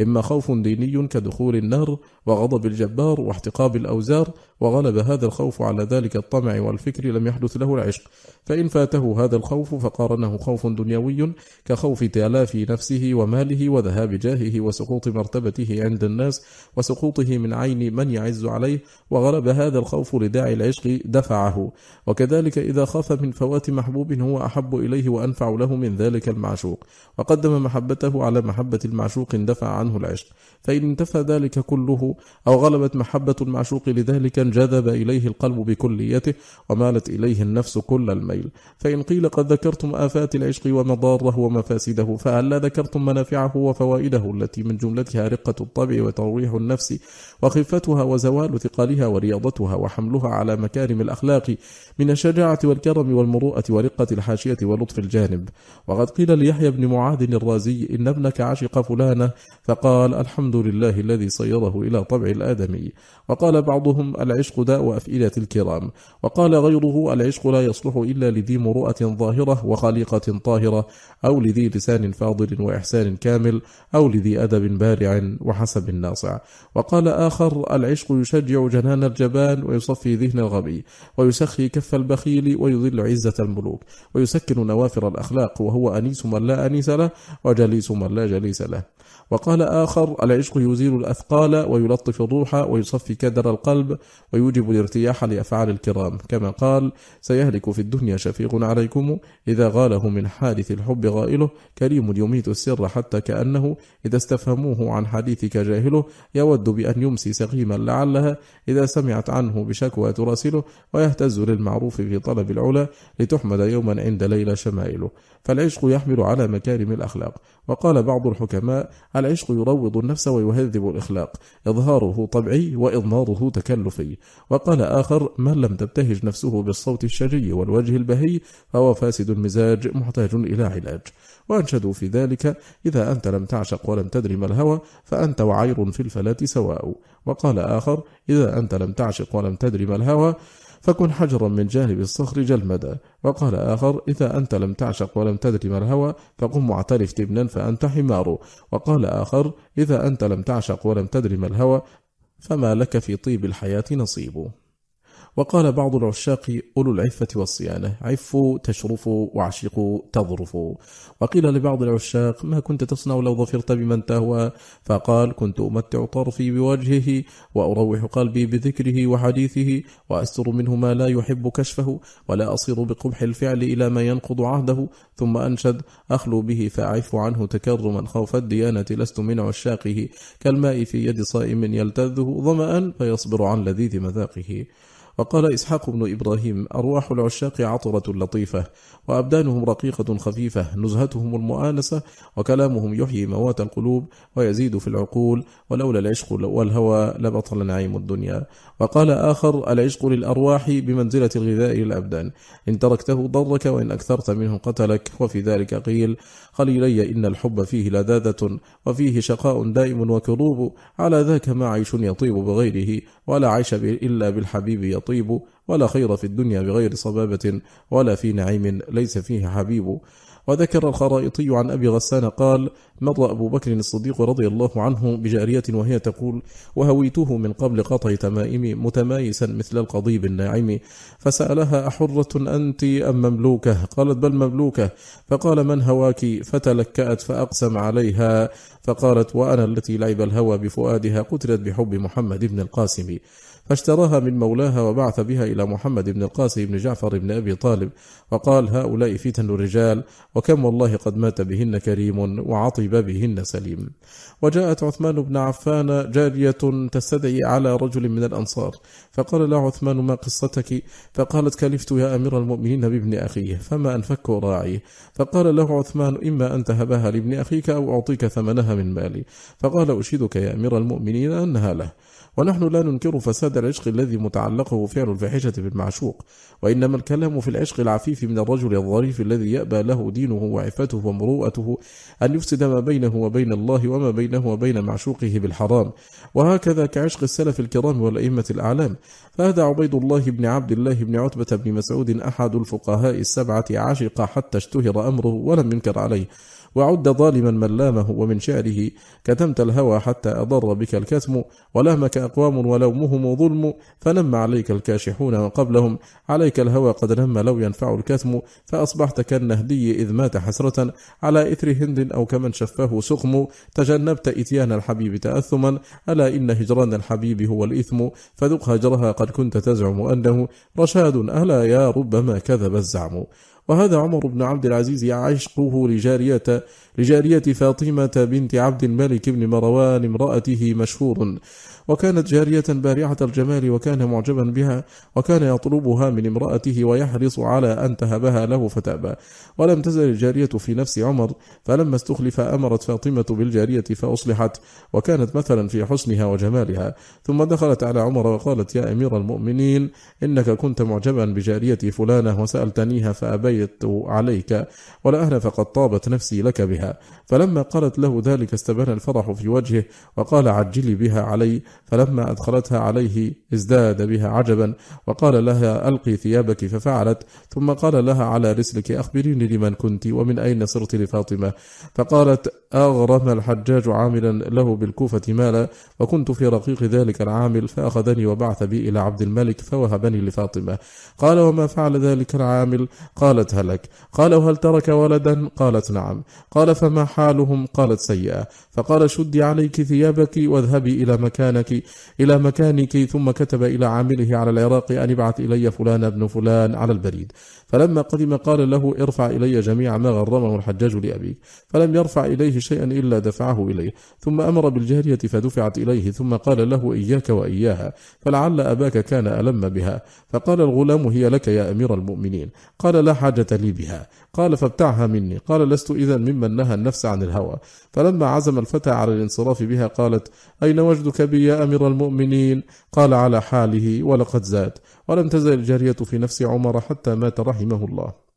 إما خوف ديني كدخول النار وغضب الجبار واحتقاب الأوزار وغلب هذا الخوف على ذلك الطمع والفكر لم يحدث له العشق. فإن فاته هذا الخوف فقارنه خوف دنيوي كخوف تلاف نفسه وماله وذهاب جاهه وسقوط مرتبته عند الناس وسقوطه من عين من يعز عليه وغلب هذا الخوف لداعي العشق دفعه. وكذلك إذا خاف من فوات محبوب هو أحب إليه وأنفع له من ذلك المعشوق. وقدم محبته على محبة المعشوق دفع عنه العشق. فإن انتفى ذلك كله أو غلبت محبة المعشوق لذلك انجذب إليه القلب بكليته ومالت إليه النفس كل الميل. فإن قيل قد ذكرتم آفات العشق ومضاره ومفاسده فهل لا ذكرتم منافعه وفوائده التي من جملتها رقة الطبع وترويح النفس وخفتها وزوال ثقلها ورياضتها وحملها على مكارم الأخلاق من الشجاعة والكرم والمروءة ورقة الحاشية ولطف الجانب. وقد قيل ليحيى بن معاذ الرازي إن ابنك عشق فلانة فقال الحمد لله الذي صيره إلى طبع الآدمي. وقال بعضهم العشق داء أفئدة الكرام. وقال غيره العشق لا يصلح إلا لذي مروءة ظاهرة وخليقة طاهرة أو لذي لسان فاضل وإحسان كامل أو لذي أدب بارع وحسب ناصع. وقال آخر العشق يشجع جنان الجبان ويصفي ذهن الغبي ويسخي كف البخيل ويذل عزة الملوك ويسكن نوافر الأخلاق وهو أنيس من لا أنيس له وجليس من لا جليس له. وقال آخر العشق يزيل الأثقال ويلطف الروح ويصفي كدر القلب ويوجب الارتياح لأفعال الكرام. كما قال سيهلك في الدنيا شفيق عليكم إذا غاله من حادث الحب غائله. كريم يميت السر حتى كأنه إذا استفهموه عن حديثك جاهله يود بأن يمسي سقيما لعلها إذا سمعت عنه بشكوى تراسله ويهتز للمعروف في طلب العلا لتحمد يوما عند ليلى شمائله. فالعشق يحمل على مكارم الأخلاق. وقال بعض الحكماء العشق يروض النفس ويهذب الإخلاق. إظهاره طبعي وإضماره تكلفي. وقال آخر من لم تبتهج نفسه بالصوت الشجي والوجه البهي فهو فاسد المزاج محتاج إلى علاج. وأنشدوا في ذلك إذا أنت لم تعشق ولم تدري ما الهوى فأنت وعير في الفلاة سواء. وقال آخر إذا أنت لم تعشق ولم تدري ما الهوى فكن حجرا من جانب الصخر جلمدا. وقال آخر إذا أنت لم تعشق ولم تدري ما الهوى فقم معترف تبنا فأنت حمار. وقال آخر إذا أنت لم تعشق ولم تدري ما الهوى فما لك في طيب الحياة نصيب. وقال بعض العشاق أولو العفة والصيانة عفوا تشرفوا وعشقوا تظرفوا وقيل لبعض العشاق ما كنت تصنع لو ظفرت بمن تهوى؟ فقال كنت أمتع طرفي بوجهه وأروح قلبي بذكره وحديثه وأستر منه ما لا يحب كشفه ولا أصير بقبح الفعل إلى ما ينقض عهده. ثم أنشد أخلو به فأعف عنه تكرما خوف الديانة لست من عشاقه كالماء في يد صائم يلتذه ظمأ فيصبر عن لذيذ مذاقه. وقال إسحاق بن إبراهيم أرواح العشاق عطرة لطيفة وأبدانهم رقيقة خفيفة نزهتهم المؤانسة وكلامهم يحيي موات القلوب ويزيد في العقول ولولا العشق والهوى لبطل نعيم الدنيا. وقال آخر العشق للأرواح بمنزلة الغذاء للأبدان. إن تركته ضرك وإن أكثرت منه قتلك. وفي ذلك قيل خليلي إن الحب فيه لذاذة وفيه شقاء دائم وكروب. على ذاك ما عيش يطيب بغيره ولا عيش إلا بالحبيب يطيب ولا خير في الدنيا بغير صبابة ولا في نعيم ليس فيه حبيب. وذكر الخرائطي عن أبي غسان قال مر أبو بكر الصديق رضي الله عنه بجارية وهي تقول وهويته من قبل قطع تمائم متمايسا مثل القضيب الناعم. فسألها أحرة أنت أم مملوكة؟ قالت بل مملوكة. فقال من هواك؟ فتلكأت فأقسم عليها. فقالت وأنا التي لعب الهوى بفؤادها قتلت بحب محمد بن القاسم فاشتراها من مولاها وبعث بها إلى محمد بن القاسم بن جعفر بن أبي طالب وقال هؤلاء فتن الرجال وكم والله قد مات بهن كريم وعطب بهن سليم. وجاءت عثمان بن عفان جارية تستدعي على رجل من الأنصار فقال له عثمان ما قصتك؟ فقالت كلفت يا أمير المؤمنين بابن أخيه فما أنفك راعيه؟ فقال له عثمان إما أن تهبها لابن أخيك أو أعطيك ثمنها من مالي فقال أشهدك يا أمير المؤمنين أنها له. ونحن لا ننكر فساد العشق الذي متعلقه فعل الفاحشة بالمعشوق وإنما الكلام في العشق العفيف من الرجل الظريف الذي يأبى له دينه وعفته ومروءته أن يفسد ما بينه وبين الله وما بينه وبين معشوقه بالحرام. وهكذا كعشق السلف الكرام والأئمة الأعلام. فهذا عبيد الله بن عبد الله بن عتبة بن مسعود أحد الفقهاء السبعة عشق حتى اشتهر أمره ولم ينكر عليه. وعد ظالما من لامه ومن شعره كتمت الهوى حتى أضر بك الكتم ولهمك أقوام ولومهم ظلم فنم عليك الكاشحون وقبلهم. عليك الهوى قد نم لو ينفع الكتم فأصبحت كالنهدي إذ مات حسرة. على إثر هند أو كمن شفاه سقم تجنبت إتيان الحبيب تأثما. ألا إن هجران الحبيب هو الإثم فذق هجرها قد كنت تزعم أنه رشاد. ألا يا ربما كذب الزعم. وهذا عمر بن عبد العزيز عشقه لجارية لجارية فاطمة بنت عبد الملك بن مروان امرأته مشهور. وكانت جارية بارعة الجمال وكان معجبا بها وكان يطلبها من امرأته ويحرص على أن تهبها له فتأبى. ولم تزل الجارية في نفس عمر فلما استخلف أمرت فاطمة بالجارية فأصلحت وكانت مثلا في حسنها وجمالها. ثم دخلت على عمر وقالت يا أمير المؤمنين إنك كنت معجبا بجارية فلانة وسألتنيها فأبيت عليك ولا أنا فقد طابت نفسي لك بها. فلما قالت له ذلك استبان الفرح في وجهه وقال عجلي بها علي فلما أدخلتها عليه ازداد بها عجبا وقال لها ألقي ثيابك ففعلت ثم قال لها على رسلك أخبريني لمن كنت ومن أين صرت لفاطمة؟ فقالت أغرم الحجاج عاملا له بالكوفة مالا وكنت في رقيق ذلك العامل فأخذني وبعث بي إلى عبد الملك فوهبني لفاطمة. قال وما فعل ذلك العامل؟ قالت هلك. قال وهل ترك ولدا؟ قالت نعم. قال فما حالهم؟ قالت سيئة. فقال شدي عليك ثيابك واذهبي إلى مكانك إلى مكانك ثم كتب إلى عامله على العراق أن ابعث إلي فلان ابن فلان على البريد. فلما قدم قال له ارفع إلي جميع ما غرمه الحجاج لأبيك. فلم يرفع إليه شيئا إلا دفعه إليه. ثم أمر بالجارية فدفعت إليه. ثم قال له إياك وإياها. فلعل أباك كان ألم بها. فقال الغلام هي لك يا أمير المؤمنين. قال لا حاجة لي بها. قال فابتعها مني. قال لست إذا ممن نهى النفس عن الهوى. فلما عزم الفتى على الانصراف بها قالت أين وجدك بي يا أمير المؤمنين؟ قال على حاله ولقد زاد. ولم تزل الجارية في نفس عمر حتى مات رحمه الله.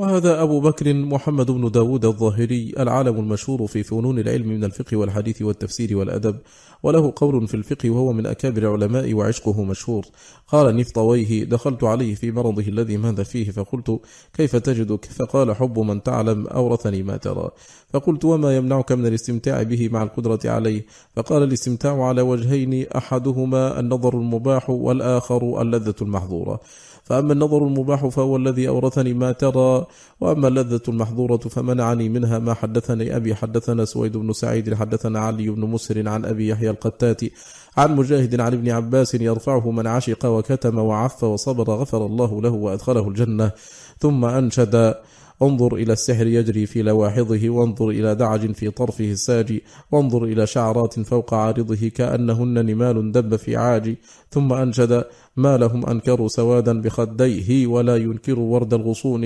وهذا أبو بكر محمد بن داود الظاهري العالم المشهور في فنون العلم من الفقه والحديث والتفسير والأدب وله قول في الفقه وهو من أكابر العلماء وعشقه مشهور. قال نفطويه دخلت عليه في مرضه الذي ماذا فيه؟ فقلت كيف تجدك؟ فقال حب من تعلم أورثني ما ترى فقلت وما يمنعك من الاستمتاع به مع القدرة عليه؟ فقال الاستمتاع على وجهين أحدهما النظر المباح والآخر اللذة المحظورة فأما النظر المباح فهو الذي أورثني ما ترى وأما اللذة المحظورة فمنعني منها ما حدثني أبي حدثنا سويد بن سعيد حدثنا علي بن مسر عن أبي يحيى القتات عن مجاهد عن ابن عباس يرفعه من عشق وكتم وعف وصبر غفر الله له وأدخله الجنة ثم أنشد. انظر إلى السحر يجري في لواحظه وانظر إلى دعج في طرفه الساجي وانظر إلى شعرات فوق عارضه كأنهن نمال دب في عاج. ثم أنشد ما لهم أنكروا سوادا بخديه ولا ينكروا ورد الغصون.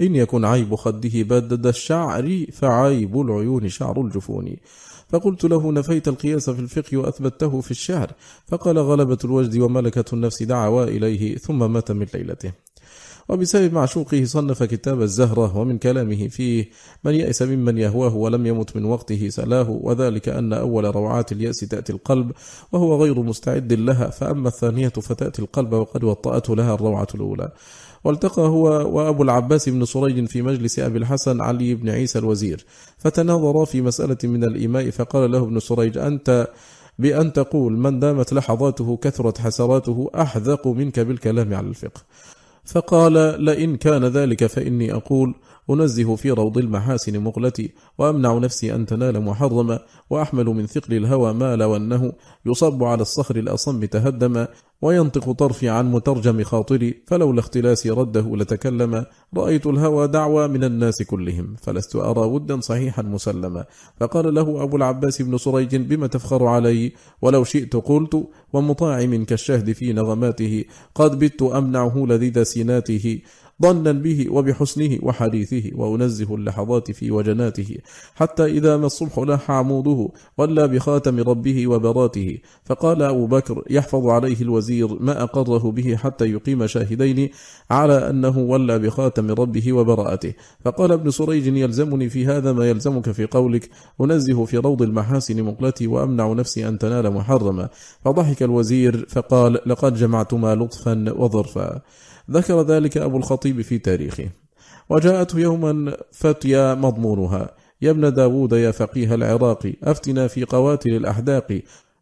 إن يكن عيب خده بدد الشعر فعيب العيون شعر الجفون. فقلت له نفيت القياس في الفقه وأثبته في الشعر. فقال غلبة الوجد وملكة النفس دعوا إليه ثم مات من ليلته. وبسبب معشوقه صنف كتاب الزهرة ومن كلامه فيه من يأس ممن يهواه ولم يمت من وقته سلاه وذلك أن أول روعات اليأس تأتي القلب وهو غير مستعد لها فأما الثانية فتأتي القلب وقد وطأته لها الروعة الأولى. والتقى هو وأبو العباس بن سريج في مجلس أبي الحسن علي بن عيسى الوزير فتناظرا في مسألة من الإيماء فقال له ابن سريج أنت بأن تقول من دامت لحظاته كثرت حسراته أحذق منك بالكلام على الفقه. فقال لئن كان ذلك فإني أقول أنزه في روض المحاسن مقلتي وأمنع نفسي أن تنال محرما وأحمل من ثقل الهوى ما لو أنه يصب على الصخر الأصم تهدما وينطق طرفي عن مترجم خاطري فلولا اختلاسي رده لتكلم رأيت الهوى دعوى من الناس كلهم فلست أرى ودا صحيحا مسلما. فقال له أبو العباس بن سريج بما تفخر علي؟ ولو شئت قلت ومطاعم كالشهد في نغماته قد بت أمنعه لذيذ سيناته. ظنا به وبحسنه وحديثه وأنزه اللحظات في وجناته حتى إذا ما الصبح لاح عموده ولى بخاتم ربه وبراته. فقال أبو بكر يحفظ عليه الوزير ما أقره به حتى يقيم شاهدين على أنه ولى بخاتم ربه وبراءته. فقال ابن سريج يلزمني في هذا ما يلزمك في قولك أنزه في روض المحاسن مقلتي وأمنع نفسي أن تنال محرما. فضحك الوزير فقال لقد جمعتما لطفا وظرفا. ذكر ذلك أبو الخطيب في تاريخه. وجاءته يوما فتيا مضمونها. يا ابن داود يا فقيه العراق أفتنا في قواتل الأحداق.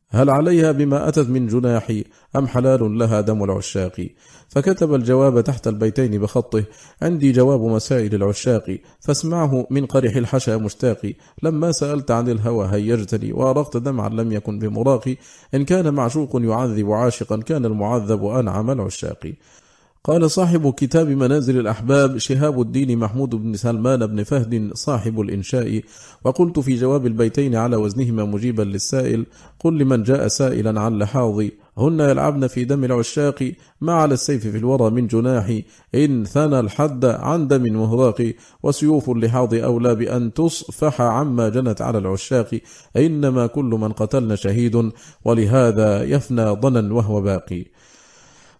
هل عليها بما أتت من جناحي أم حلال لها دم العشاق؟ فكتب الجواب تحت البيتين بخطه. عندي جواب مسائل العشاق. فاسمعه من قرح الحشا مشتاقي لما سألت عن الهوى هيجتني وأرقت دمعا لم يكن بمراقي. إن كان معشوق يعذب عاشقا كان المعذب أنعم العشاق. قال صاحب كتاب منازل الأحباب شهاب الدين محمود بن سلمان بن فهد صاحب الإنشاء. وقلت في جواب البيتين على وزنهما مجيبا للسائل قل لمن جاء سائلا عن لحاظي هن يلعبن في دم العشاق ما على السيف في الورى من جناح. إن ثنى الحد عن دم مهراق وسيوف اللحاظ أولى بأن تصفح عما جنت على العشاق. إنما كل من قتلن شهيد ولهذا يفنى ضنا وهو باقي.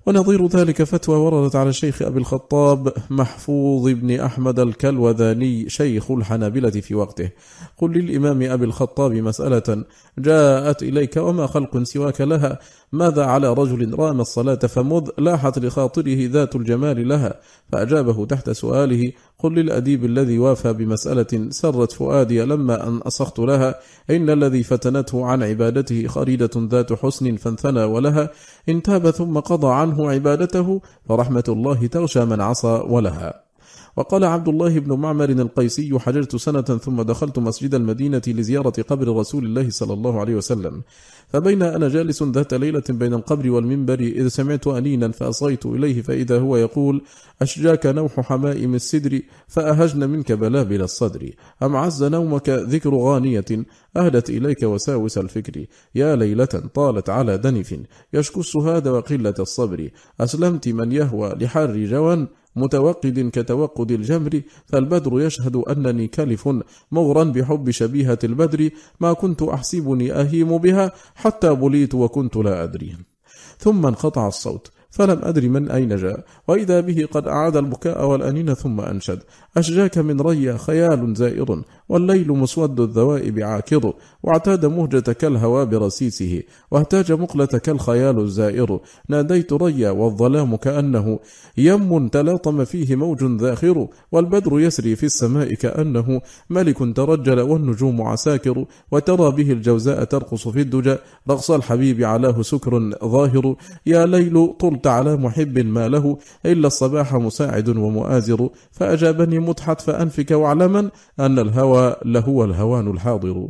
ونظير ذلك فتوى وردت على الشيخ أبي الخطاب محفوظ بن أحمد الكلوذاني شيخ الحنابلة في وقته. قل للإمام أبي الخطاب مسألة جاءت إليك وما خلق سواك لها. ماذا على رجل رام الصلاة فمذ لاحت لخاطره ذات الجمال لها؟ فأجابه تحت سؤاله قل للأديب الذي وافى بمسألة سرت فؤادي لما أن أصخت لها إن الذي فتنته عن عبادته خريدة ذات حسن فانثنى ولها إن تاب ثم قضى عنه عبادته فرحمة الله تغشى من عصى ولها. وقال عبد الله بن معمر القيسي حججت سنة ثم دخلت مسجد المدينة لزيارة قبر رسول الله صلى الله عليه وسلم. فبين أنا جالس ذات ليلة بين القبر والمنبر إذ سمعت أنينا فأصغيت إليه فإذا هو يقول أشجاك نوح حمائم السدر فأهجن منك بلابل الصدر. أم عز نومك ذكر غانية؟ أهدت إليك وساوس الفكر. يا ليلة طالت على دنف يشكو السهاد وقلة الصبر. أسلمت من يهوى لحر جوان متوقد كتوقد الجمر فالبدر يشهد أنني كلف مغرا بحب شبيهة البدر ما كنت أحسبني أهيم بها حتى بليت وكنت لا أدري. ثم انقطع الصوت فلم أدري من أين جاء وإذا به قد أعاد البكاء والأنين ثم أنشد. أشجاك من ريا خيال زائر والليل مسود الذوائب عاكر واعتاد مهجة الهوى برسيسه واهتاج مقلة الخيال الزائر. ناديت ريا والظلام كأنه يم تلاطم فيه موج ذاخر والبدر يسري في السماء كأنه ملك ترجل والنجوم عساكر. وترى به الجوزاء ترقص في الدجى رقص الحبيب علاه سكر ظاهر. يا ليل طلت على محب ما له إلا الصباح مساعد ومؤازر. فأجابني مدحت فأنفك واعلما أن الهوى لهو الهوان الحاضر.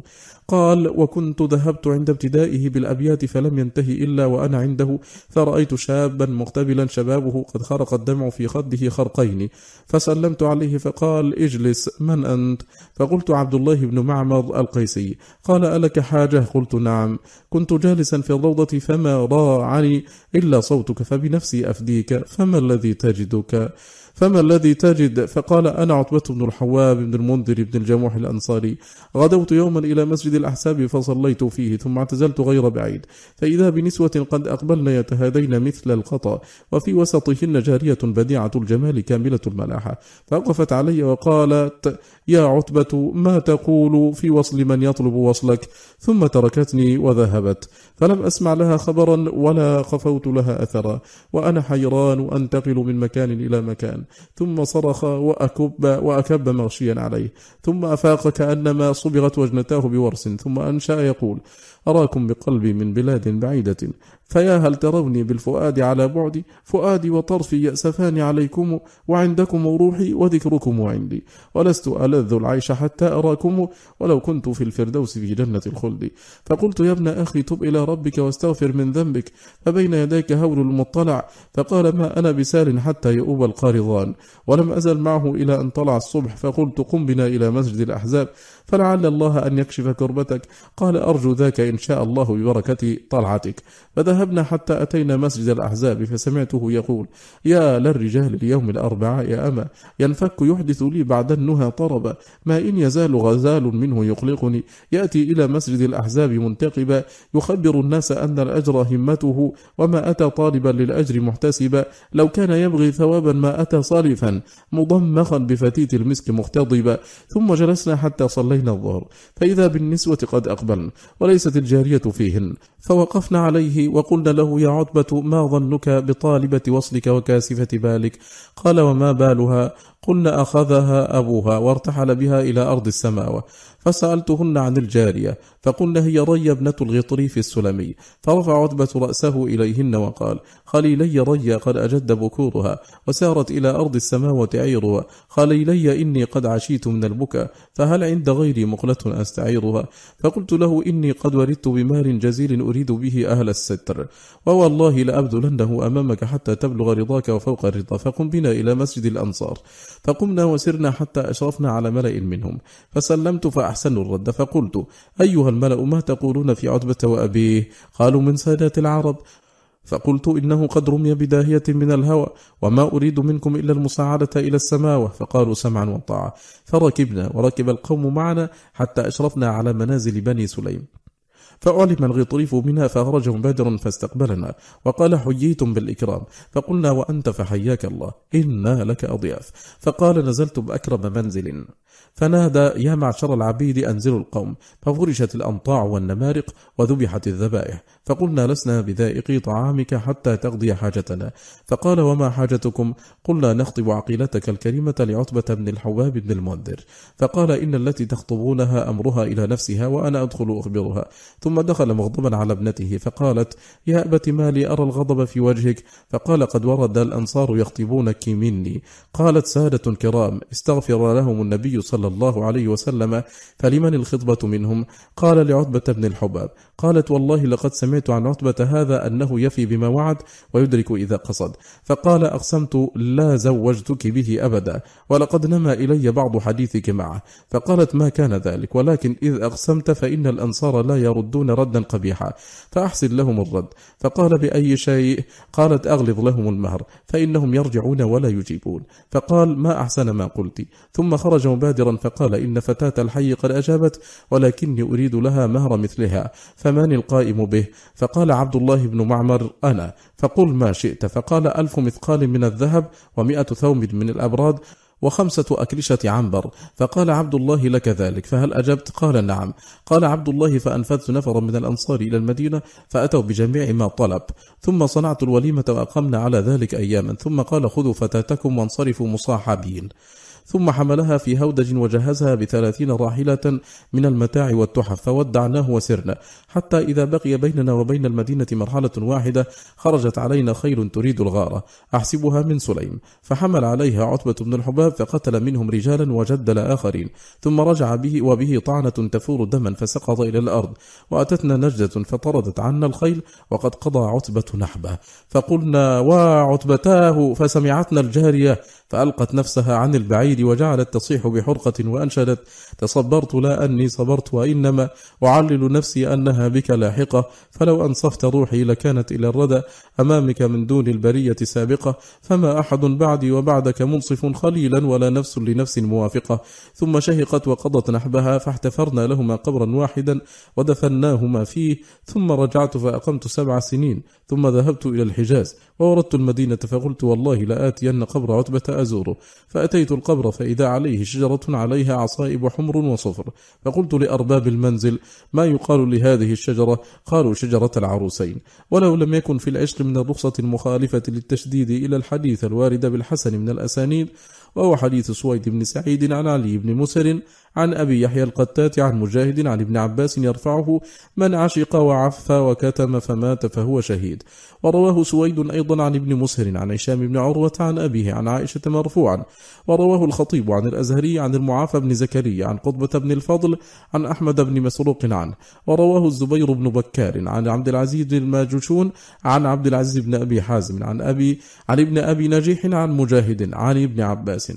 قال وكنت ذهبت عند ابتدائه بالأبيات فلم ينتهي إلا وأنا عنده. فرأيت شابا مقتبلا شبابه قد خرق الدمع في خده خرقين. فسلمت عليه فقال اجلس من أنت؟ فقلت عبد الله بن معمر القيسي. قال ألك حاجة؟ قلت نعم. كنت جالسا في الروضة فما راعني إلا صوتك فبنفسي أفديك فما الذي تجدك؟ فما الذي تجد؟ فقال أنا عتبة بن الحواب بن المنذر بن الجموح الأنصاري. غدوت يوما إلى مسجد الأحساب فصليت فيه ثم اعتزلت غير بعيد. فإذا بنسوة قد أقبلن يتهادين مثل القطا وفي وسطهن جارية بديعة الجمال كاملة الملاحة. فوقفت علي وقالت يا عتبة ما تقول في وصل من يطلب وصلك؟ ثم تركتني وذهبت. فلم أسمع لها خبرا ولا خفوت لها أثرا. وأنا حيران أنتقل من مكان إلى مكان. ثم صرخ وأكب, وأكب مغشيا عليه. ثم أفاق كأنما صبغت وجنتاه بورس. ثم أنشأ يقول أراكم بقلبي من بلاد بعيدة. فيا هل تروني بالفؤاد على بعدي فؤادي وطرفي يأسفان عليكم وعندكم روحي وذكركم عندي. ولست ألذ العيش حتى أراكم ولو كنت في الفردوس في جنة الخلد. فقلت يا ابن أخي تب إلى ربك واستغفر من ذنبك. فبين يديك هول المطلع. فقال ما أنا بسال حتى يؤوب القارضان. ولم أزل معه إلى أن طلع الصبح. فقلت قم بنا إلى مسجد الأحزاب. فلعل الله أن يكشف كربتك. قال أرجو ذاك إن شاء الله ببركة طلعتك. فذهبنا حتى أتينا مسجد الأحزاب فسمعته يقول يا للرجال اليوم الأربعاء يا أما ينفك يحدث لي بعد النهى طربا ما إن يزال غزال منه يقلقني. يأتي إلى مسجد الأحزاب منتقبا يخبر الناس أن الأجر همته وما أتى طالبا للأجر محتسبا. لو كان يبغي ثوابا ما أتى صالفا مضمخا بفتيت المسك مختضبا. ثم جلسنا حتى صلينا الظهر فإذا بالنسوة قد أقبلن وليست الجارية فيهن. فوقفنا عليه وقلنا له يا عتبة ما ظنك بطالبة وصلك وكاسفة بالك؟ قال وما بالها؟ قلنا أخذها أبوها وارتحل بها إلى أرض السماوة. فسألتهن عن الجارية فقلنا هي ري ابنة الغطريف السلمي. فرفع عتبة رأسه إليهن وقال خليلي ري قد أجد بكورها وسارت إلى أرض السماوة عيرها. خليلي إني قد عشيت من البكاء فهل عند غيري مقلة أستعيرها؟ فقلت له إني قد وردت بمال جزيل أريد به أهل الستر. ووالله لأبذلنه أمامك حتى تبلغ رضاك وفوق الرضا فقم بنا إلى مسجد الأنصار. فقمنا وسرنا حتى أشرفنا على ملأ منهم. فسلمت فأحسنوا الرد. فقلت أيها الملأ ما تقولون في عتبة وأبيه؟ قالوا من سادات العرب. فقلت إنه قد رمي بداهية من الهوى وما أريد منكم إلا المساعدة إلى السماوة. فقالوا سمعا وطاعة. فركبنا وركب القوم معنا حتى أشرفنا على منازل بني سليم. فعلم الغطريف منها فخرج مبادر فاستقبلنا وقال حييتم بالإكرام فقلنا وأنت فحياك الله إنا لك أضياف فقال نزلت بأكرم منزل فنادى يا معشر العبيد أنزلوا القوم ففرشت الأمطاع والنمارق وذبحت الذبائح فقلنا لسنا بذائقي طعامك حتى تقضي حاجتنا. فقال وما حاجتكم؟ قلنا نخطب عقيلتك الكريمة لعتبة بن الحباب بن المنذر. فقال إن التي تخطبونها أمرها إلى نفسها وأنا أدخل أخبرها. ثم دخل مغضبا على ابنته فقالت يا أبت ما لي أرى الغضب في وجهك؟ فقال قد ورد الأنصار يخطبونك مني. قالت سادة كرام استغفر لهم النبي صلى الله عليه وسلم فلمن الخطبة منهم؟ قال لعتبة بن الحباب. قالت والله لقد سمعت عن عتبة هذا أنه يفي بما وعد ويدرك إذا قصد. فقال أقسمت لا زوجتك به أبدا ولقد نما إلي بعض حديثك معه. فقالت ما كان ذلك ولكن إذ أقسمت فإن الأنصار لا يردون ردا قبيحا فأحسن لهم الرد. فقال بأي شيء؟ قالت أغلظ لهم المهر فإنهم يرجعون ولا يجيبون. فقال ما أحسن ما قلت. ثم خرج مبادرا فقال إن فتاة الحي قد أجابت ولكني أريد لها مهر مثلها فمن القائم به؟ فقال عبد الله بن معمر أنا. فقل ما شئت. فقال ألف مثقال من الذهب ومئة ثوب من الأبراد وخمسة أكلشة عنبر. فقال عبد الله لك ذلك. فهل أجبت؟ قال نعم. قال عبد الله فأنفذت نفرا من الأنصار إلى المدينة فأتوا بجميع ما طلب. ثم صنعت الوليمة وأقمنا على ذلك أياما. ثم قال خذوا فتاتكم وانصرفوا مصاحبين. ثم حملها في هودج وجهزها بثلاثين راحلة من المتاع والتحف فودعناه وسرنا. حتى إذا بقي بيننا وبين المدينة مرحلة واحدة خرجت علينا خيل تريد الغارة. أحسبها من سليم. فحمل عليها عتبة بن الحباب فقتل منهم رجالا وجدل آخرين. ثم رجع به وبه طعنة تفور دما فسقط إلى الأرض. وأتتنا نجدة فطردت عنا الخيل وقد قضى عتبة نحبه. فقلنا وعتبتاه فسمعتنا الجارية فألقت نفسها عن البعير وجعلت تصيح بحرقة وأنشدت تصبرت لا أني صبرت وإنما أعلل نفسي أنها بك لاحقة فلو أنصفت روحي لكانت إلى الردى أمامك من دون البرية سابقة فما أحد بعدي وبعدك منصف خليلا ولا نفس لنفس موافقة. ثم شهقت وقضت نحبها فاحتفرنا لهما قبرا واحدا ودفناهما فيه ثم رجعت فأقمت سبع سنين ثم ذهبت إلى الحجاز ووردت المدينة فقلت والله لآتين قبر عتبة أزوره فأتيت القبر القبر فإذا عليه شجرة عليها عصائب حمر وصفر. فقلت لأرباب المنزل ما يقال لهذه الشجرة؟ قالوا شجرة العروسين. ولو لم يكن في العشق من الرخصة المخالفة للتشديد إلى الحديث الوارد بالحسن من الأسانيد وهو حديث سويد بن سعيد عن علي بن مسر عن أبي يحيى القتات عن مجاهد عن ابن عباس يرفعه من عشق وعف وكتم فمات فهو شهيد. ورواه سويد أيضا عن ابن مسهر عن هشام بن عروة عن أبيه عن عائشة مرفوعا. ورواه الخطيب عن الأزهري عن المعافى بن زكريا عن قطبة بن الفضل عن أحمد بن مسروق عنه. ورواه الزبير بن بكار عن عبد العزيز الماجشون عن عبد العزيز بن أبي حازم عن أبي عن ابن أبي نجيح عن مجاهد عن ابن عباس.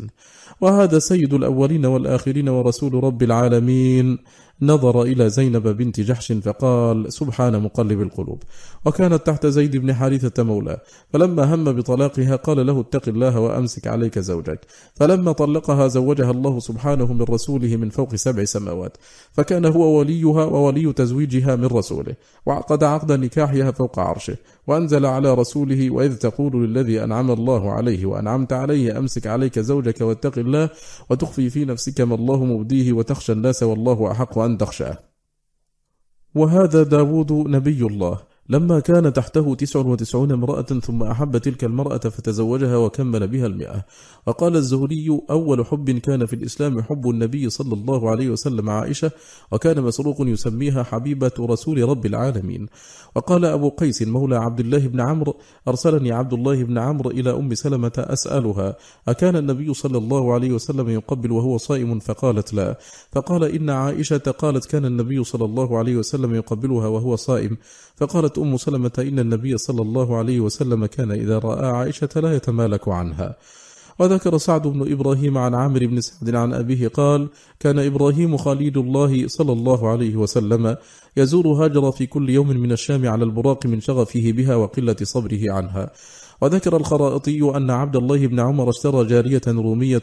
وهذا سيد الأولين والآخرين ورسول رب العالمين. نظر إلى زينب بنت جحش فقال سبحان مقلب القلوب. وكانت تحت زيد بن حارثة مولى. فلما هم بطلاقها قال له اتق الله وأمسك عليك زوجك. فلما طلقها زوجها الله سبحانه من رسوله من فوق سبع سماوات. فكان هو وليها وولي تزويجها من رسوله. وعقد عقد نكاحها فوق عرشه. وأنزل على رسوله وإذ تقول للذي أنعم الله عليه وأنعمت عليه أمسك عليك زوجك واتق الله وتخفي في نفسك ما الله مبديه وتخشى الناس والله أحق أن تخشاه وهذا داود نبي الله. لما كان تحته تسع وتسعون امرأة ثم أحب تلك المرأة فتزوجها وكمل بها المئة. وقال الزهري أول حب كان في الإسلام حب النبي صلى الله عليه وسلم عائشة وكان مسروق يسميها حبيبة رسول رب العالمين. وقال أبو قيس مولى عبد الله بن عمرو أرسلني عبد الله بن عمرو إلى أم سلمة أسألها أكان النبي صلى الله عليه وسلم يقبل وهو صائم؟ فقالت لا. فقال إن عائشة قالت كان النبي صلى الله عليه وسلم يقبلها وهو صائم؟ فقالت أم سلمة إن النبي صلى الله عليه وسلم كان إذا رأى عائشة لا يتمالك عنها. وذكر سعد بن إبراهيم عن عامر بن سعد عن أبيه قال كان إبراهيم خليل الله صلى الله عليه وسلم يزور هاجر في كل يوم من الشام على البراق من شغفه بها وقلة صبره عنها. وذكر الخرائطي أن عبد الله بن عمر اشترى جارية رومية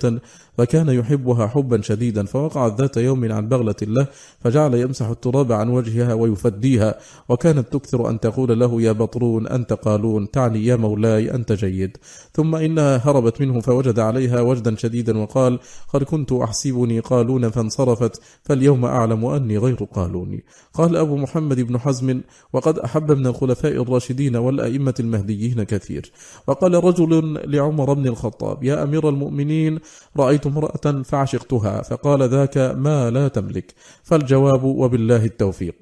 فكان يحبها حبا شديدا فوقعت ذات يوم عن بغلة له فجعل يمسح التراب عن وجهها ويفديها وكانت تكثر أن تقول له يا بطرون أنت قالون تعني يا مولاي أنت جيد. ثم إنها هربت منه فوجد عليها وجدا شديدا وقال قد كنت أحسبني قالون فانصرفت فاليوم أعلم أني غير قالوني قال أبو محمد بن حزم وقد أحب من الخلفاء الراشدين والأئمة المهديين كثير. وقال رجل لعمر بن الخطاب يا أمير المؤمنين رأيت امرأة فعشقتها فقال ذاك ما لا تملك فالجواب وبالله التوفيق.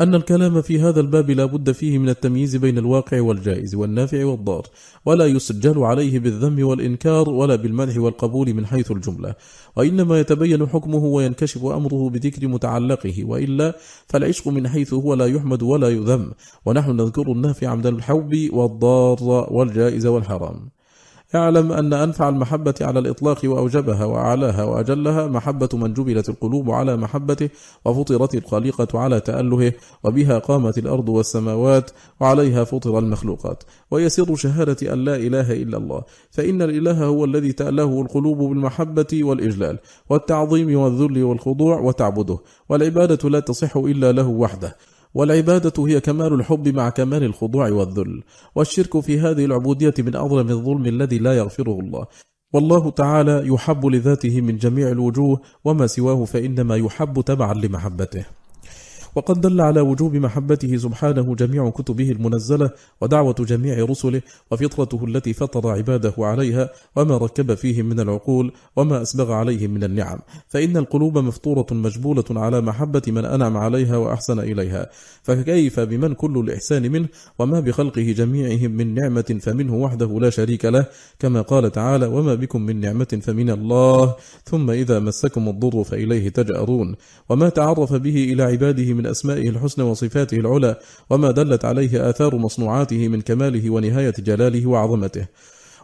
أن الكلام في هذا الباب لا بد فيه من التمييز بين الواقع والجائز والنافع والضار ولا يسجل عليه بالذم والإنكار ولا بالمدح والقبول من حيث الجملة وإنما يتبين حكمه وينكشف أمره بذكر متعلقه وإلا فالعشق من حيث هو لا يحمد ولا يذم ونحن نذكر النافع من الحب والضار والجائز والحرام. اعلم أن أنفع المحبة على الإطلاق وأوجبها وأعلاها وأجلها. محبة من جبلت القلوب على محبته وفطرت الخليقة على تألهه وبها قامت الأرض والسماوات وعليها فطر المخلوقات. ويسر شهادة أن لا إله إلا الله. فإن الإله هو الذي تأله القلوب بالمحبة والإجلال والتعظيم والذل والخضوع وتعبده. والعبادة لا تصح إلا له وحده. والعبادة هي كمال الحب مع كمال الخضوع والذل والشرك في هذه العبودية من أظلم الظلم الذي لا يغفره الله. والله تعالى يحب لذاته من جميع الوجوه وما سواه فإنما يحب تبعا لمحبته. وقد دل على وجوب محبته سبحانه جميع كتبه المنزلة ودعوة جميع رسله وفطرته التي فطر عباده عليها وما ركب فيهم من العقول وما أسبغ عليهم من النعم. فإن القلوب مفطورة مجبولة على محبة من أنعم عليها وأحسن إليها. فكيف بمن كل الإحسان منه وما بخلقه جميعهم من نعمة فمنه وحده لا شريك له؟ كما قال تعالى وما بكم من نعمة فمن الله ثم إذا مسكم الضر فإليه تجأرون. وما تعرف به إلى عباده من من أسمائه الحسنى وصفاته العلى وما دلت عليه آثار مصنوعاته من كماله ونهاية جلاله وعظمته.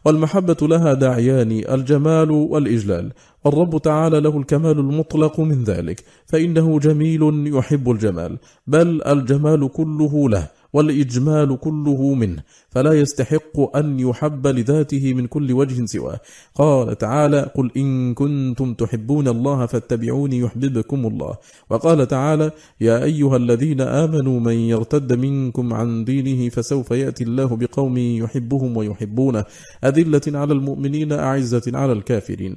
والمحبة لها داعيان الجمال والإجلال. والرب تعالى له الكمال المطلق من ذلك فإنه جميل يحب الجمال بل الجمال كله له والإجمال كله منه فلا يستحق أن يحب لذاته من كل وجه سواه. قال تعالى قل إن كنتم تحبون الله فاتبعوني يحببكم الله. وقال تعالى يا أيها الذين آمنوا من يرتد منكم عن دينه فسوف يأتي الله بقوم يحبهم ويحبونه. أذلة على المؤمنين أعزة على الكافرين.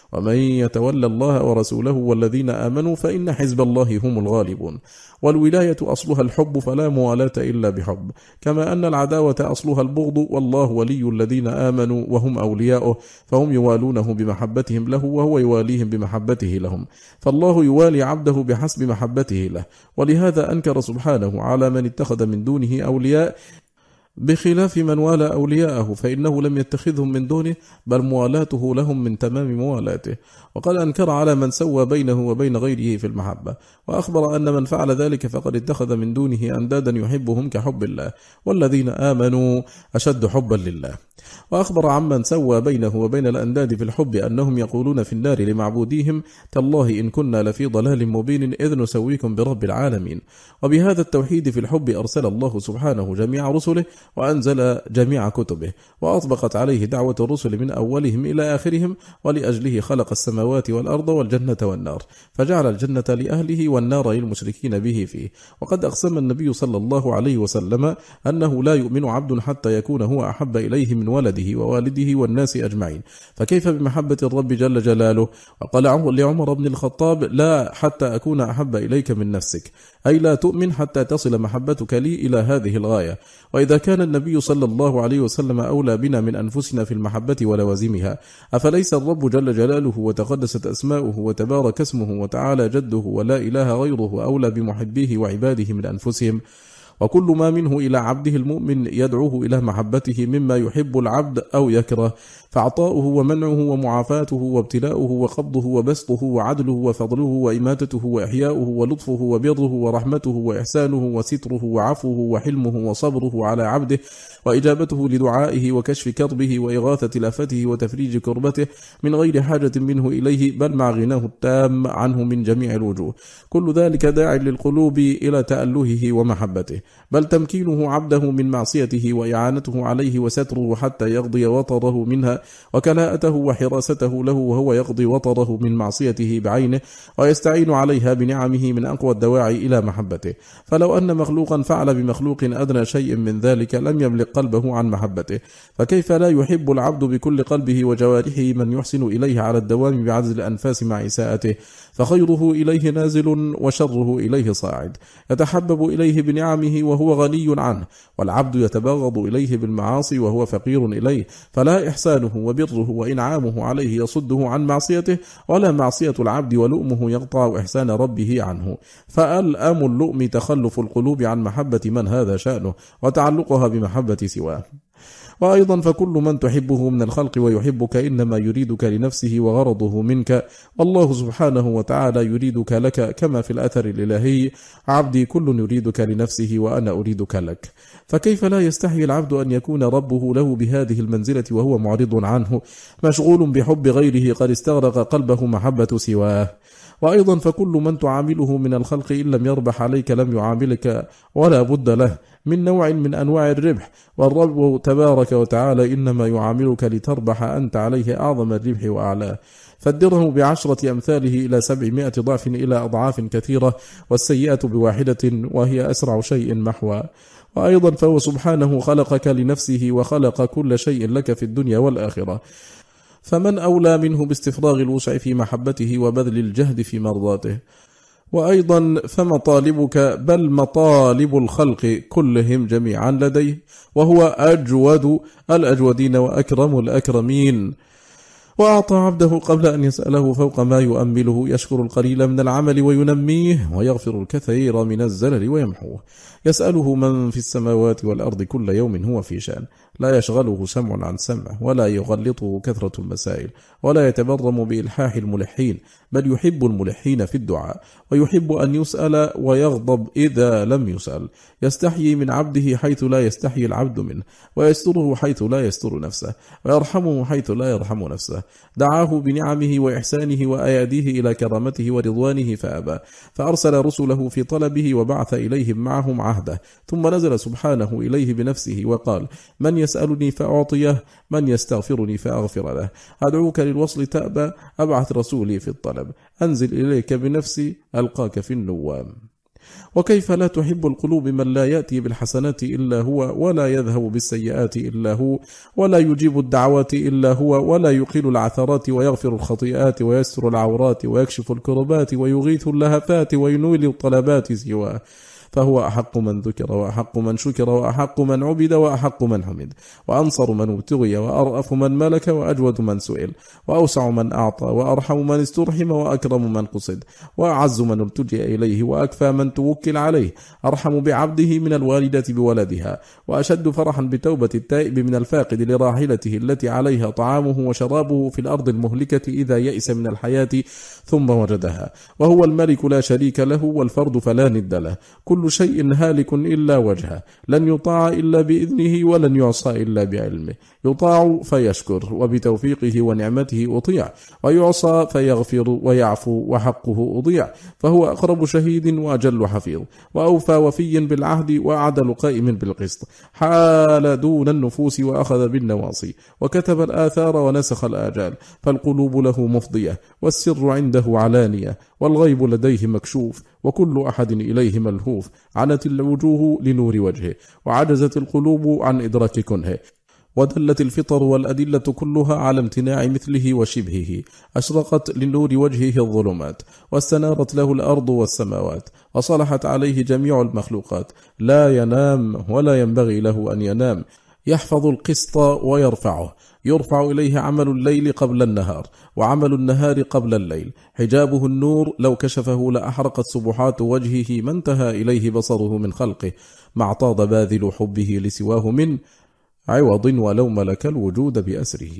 ومن يتولى الله ورسوله والذين آمنوا فإن حزب الله هم الغالبون. والولاية أصلها الحب فلا موالاة إلا بحب. كما أن العداوة أصلها البغض والله ولي الذين آمنوا وهم أولياؤه فهم يوالونه بمحبتهم له وهو يواليهم بمحبته لهم. فالله يوالي عبده بحسب محبته له. ولهذا أنكر سبحانه على من اتخذ من دونه أولياء بخلاف من والى أولياءه فإنه لم يتخذهم من دونه بل موالاته لهم من تمام موالاته. وقد أنكر على من سوى بينه وبين غيره في المحبة. وأخبر أن من فعل ذلك فقد اتخذ من دونه أندادا يحبهم كحب الله. والذين آمنوا أشد حبا لله. وأخبر عمن سوى بينه وبين الأنداد في الحب أنهم يقولون في النار لمعبوديهم تالله إن كنا لفي ضلال مبين إذ نسويكم برب العالمين. وبهذا التوحيد في الحب أرسل الله سبحانه جميع رسله وأنزل جميع كتبه وأطبقت عليه دعوة الرسل من أولهم إلى آخرهم ولأجله خلق السماوات والأرض والجنة والنار فجعل الجنة لأهله والنار للمشركين به فيه. وقد أقسم النبي صلى الله عليه وسلم أنه لا يؤمن عبد حتى يكون هو أحب إليه من ولده ووالده والناس أجمعين. فكيف بمحبة الرب جل جلاله؟ وقال لعمر بن الخطاب لا حتى أكون أحب إليك من نفسك أي لا تؤمن حتى تصل محبتك لي إلى هذه الغاية. وإذا كان النبي صلى الله عليه وسلم أولى بنا من أنفسنا في المحبة ولوازمها. أفليس الرب جل جلاله وتقدست أسماؤه وتبارك اسمه وتعالى جده ولا إله غيره أولى بمحبيه وعباده من أنفسهم؟ وكل ما منه إلى عبده المؤمن يدعوه إلى محبته مما يحب العبد أو يكره. فعطاؤه ومنعه ومعافاته وابتلاؤه وقبضه وبسطه وعدله وفضله وإماتته وإحياؤه ولطفه وبره ورحمته وإحسانه وستره وعفوه وحلمه وصبره على عبده وإجابته لدعائه وكشف كربه وإغاثة لافته وتفريج كربته من غير حاجة منه إليه بل مع غناه التام عنه من جميع الوجوه. كل ذلك داع للقلوب إلى تألهه ومحبته. بل تمكينه عبده من معصيته وإعانته عليه وستره حتى يغضي وطره منها وكلاءته وحراسته له وهو يقضي وطره من معصيته بعينه ويستعين عليها بنعمه من أقوى الدواعي إلى محبته. فلو أن مخلوقا فعل بمخلوق أدنى شيء من ذلك لم يملك قلبه عن محبته. فكيف لا يحب العبد بكل قلبه وجوارحه من يحسن إليه على الدوام بعزل الأنفاس مع إساءته؟ فخيره إليه نازل وشره إليه صاعد. يتحبب إليه بنعمه وهو غني عنه والعبد يتبغض إليه بالمعاصي وهو فقير إليه. فلا إحسانه وبره وإنعامه عليه يصده عن معصيته ولا معصية العبد ولؤمه يقطع إحسان ربه عنه. فألأم اللؤم تخلف القلوب عن محبة من هذا شأنه وتعلقها بمحبة سواه. وأيضا فكل من تحبه من الخلق ويحبك إنما يريدك لنفسه وغرضه منك. والله سبحانه وتعالى يريدك لك كما في الأثر الإلهي. عبدي كل يريدك لنفسه وأنا أريدك لك. فكيف لا يستحي العبد أن يكون ربه له بهذه المنزلة وهو معرض عنه؟ مشغول بحب غيره قد استغرق قلبه محبة سواه. وأيضا فكل من تعامله من الخلق إن لم يربح عليك لم يعاملك ولا بد له. من نوع من أنواع الربح. والرب تبارك وتعالى إنما يعاملك لتربح أنت عليه أعظم الربح وأعلاه فالدرهم بعشرة أمثاله إلى سبعمائة ضعف إلى أضعاف كثيرة والسيئة بواحدة وهي أسرع شيء محوى. وأيضا فهو سبحانه خلقك لنفسه وخلق كل شيء لك في الدنيا والآخرة. فمن أولى منه باستفراغ الوسع في محبته وبذل الجهد في مرضاته. وأيضا فمطالبك بل مطالب الخلق كلهم جميعا لديه وهو أجود الأجودين وأكرم الأكرمين. وأعطى عبده قبل أن يسأله فوق ما يؤمله يشكر القليل من العمل وينميه ويغفر الكثير من الزلل ويمحوه. يسأله من في السماوات والأرض كل يوم هو في شأن. لا يشغله سمع عن سمع ولا يغلطه كثرة المسائل ولا يتبرم بإلحاح الملحين بل يحب الملحين في الدعاء ويحب أن يسأل ويغضب إذا لم يسأل. يستحيي من عبده حيث لا يستحيي العبد منه ويستره حيث لا يستر نفسه ويرحمه حيث لا يرحم نفسه. دعاه بنعمه وإحسانه وأياديه إلى كرامته ورضوانه فأبى. فأرسل رسله في طلبه وبعث إليهم معهم عهده. ثم نزل سبحانه إليه بنفسه وقال من يسألني فأعطيه من يستغفرني فأغفر له. أدعوك للوصل تأبى أبعث رسولي في الطلب. أنزل إليك بنفسي ألقاك في النوام. وكيف لا تحب القلوب من لا يأتي بالحسنات إلا هو ولا يذهب بالسيئات إلا هو ولا يجيب الدعوات إلا هو ولا يقيل العثرات ويغفر الخطيئات ويستر العورات ويكشف الكربات ويغيث اللهفات وينوي الطلبات سواه. فهو أحق من ذكر وأحق من شكر وأحق من عبد وأحق من حمد. وأنصر من ابتغي وأرأف من ملك وأجود من سئل. وأوسع من أعطى وأرحم من استرحم وأكرم من قصد. وأعز من التجئ إليه وأكفى من توكل عليه. أرحم بعبده من الوالدة بولدها. وأشد فرحا بتوبة التائب من الفاقد لراحلته التي عليها طعامه وشرابه في الأرض المهلكة إذا يئس من الحياة ثم وجدها. وهو الملك لا شريك له والفرد فلا ند له. كل كل شيء هالك إلا وجهه. لن يطاع إلا بإذنه ولن يعصى إلا بعلمه. يطاع فيشكر وبتوفيقه ونعمته أطيع. ويعصى فيغفر ويعفو وحقه أضيع. فهو أقرب شهيد وأجل حفيظ. وأوفى وفي بالعهد وأعدل قائم بالقسط. حال دون النفوس وأخذ بالنواصي. وكتب الآثار ونسخ الآجال. فالقلوب له مفضية. والسر عنده علانية. والغيب لديه مكشوف وكل أحد إليه ملهوف. عنت الوجوه لنور وجهه وعجزت القلوب عن إدراك كنهه. ودلت الفطر والأدلة كلها على امتناع مثله وشبهه. أشرقت لنور وجهه الظلمات واستنارت له الأرض والسماوات. وصلحت عليه جميع المخلوقات. لا ينام ولا ينبغي له أن ينام. يحفظ القسط ويرفعه. يرفع إليه عمل الليل قبل النهار وعمل النهار قبل الليل. حجابه النور لو كشفه لأحرقت سبحات وجهه ما انتهى إليه بصره من خلقه ما اعتاض باذل حبه لسواه من عوض ولو ملك الوجود بأسره.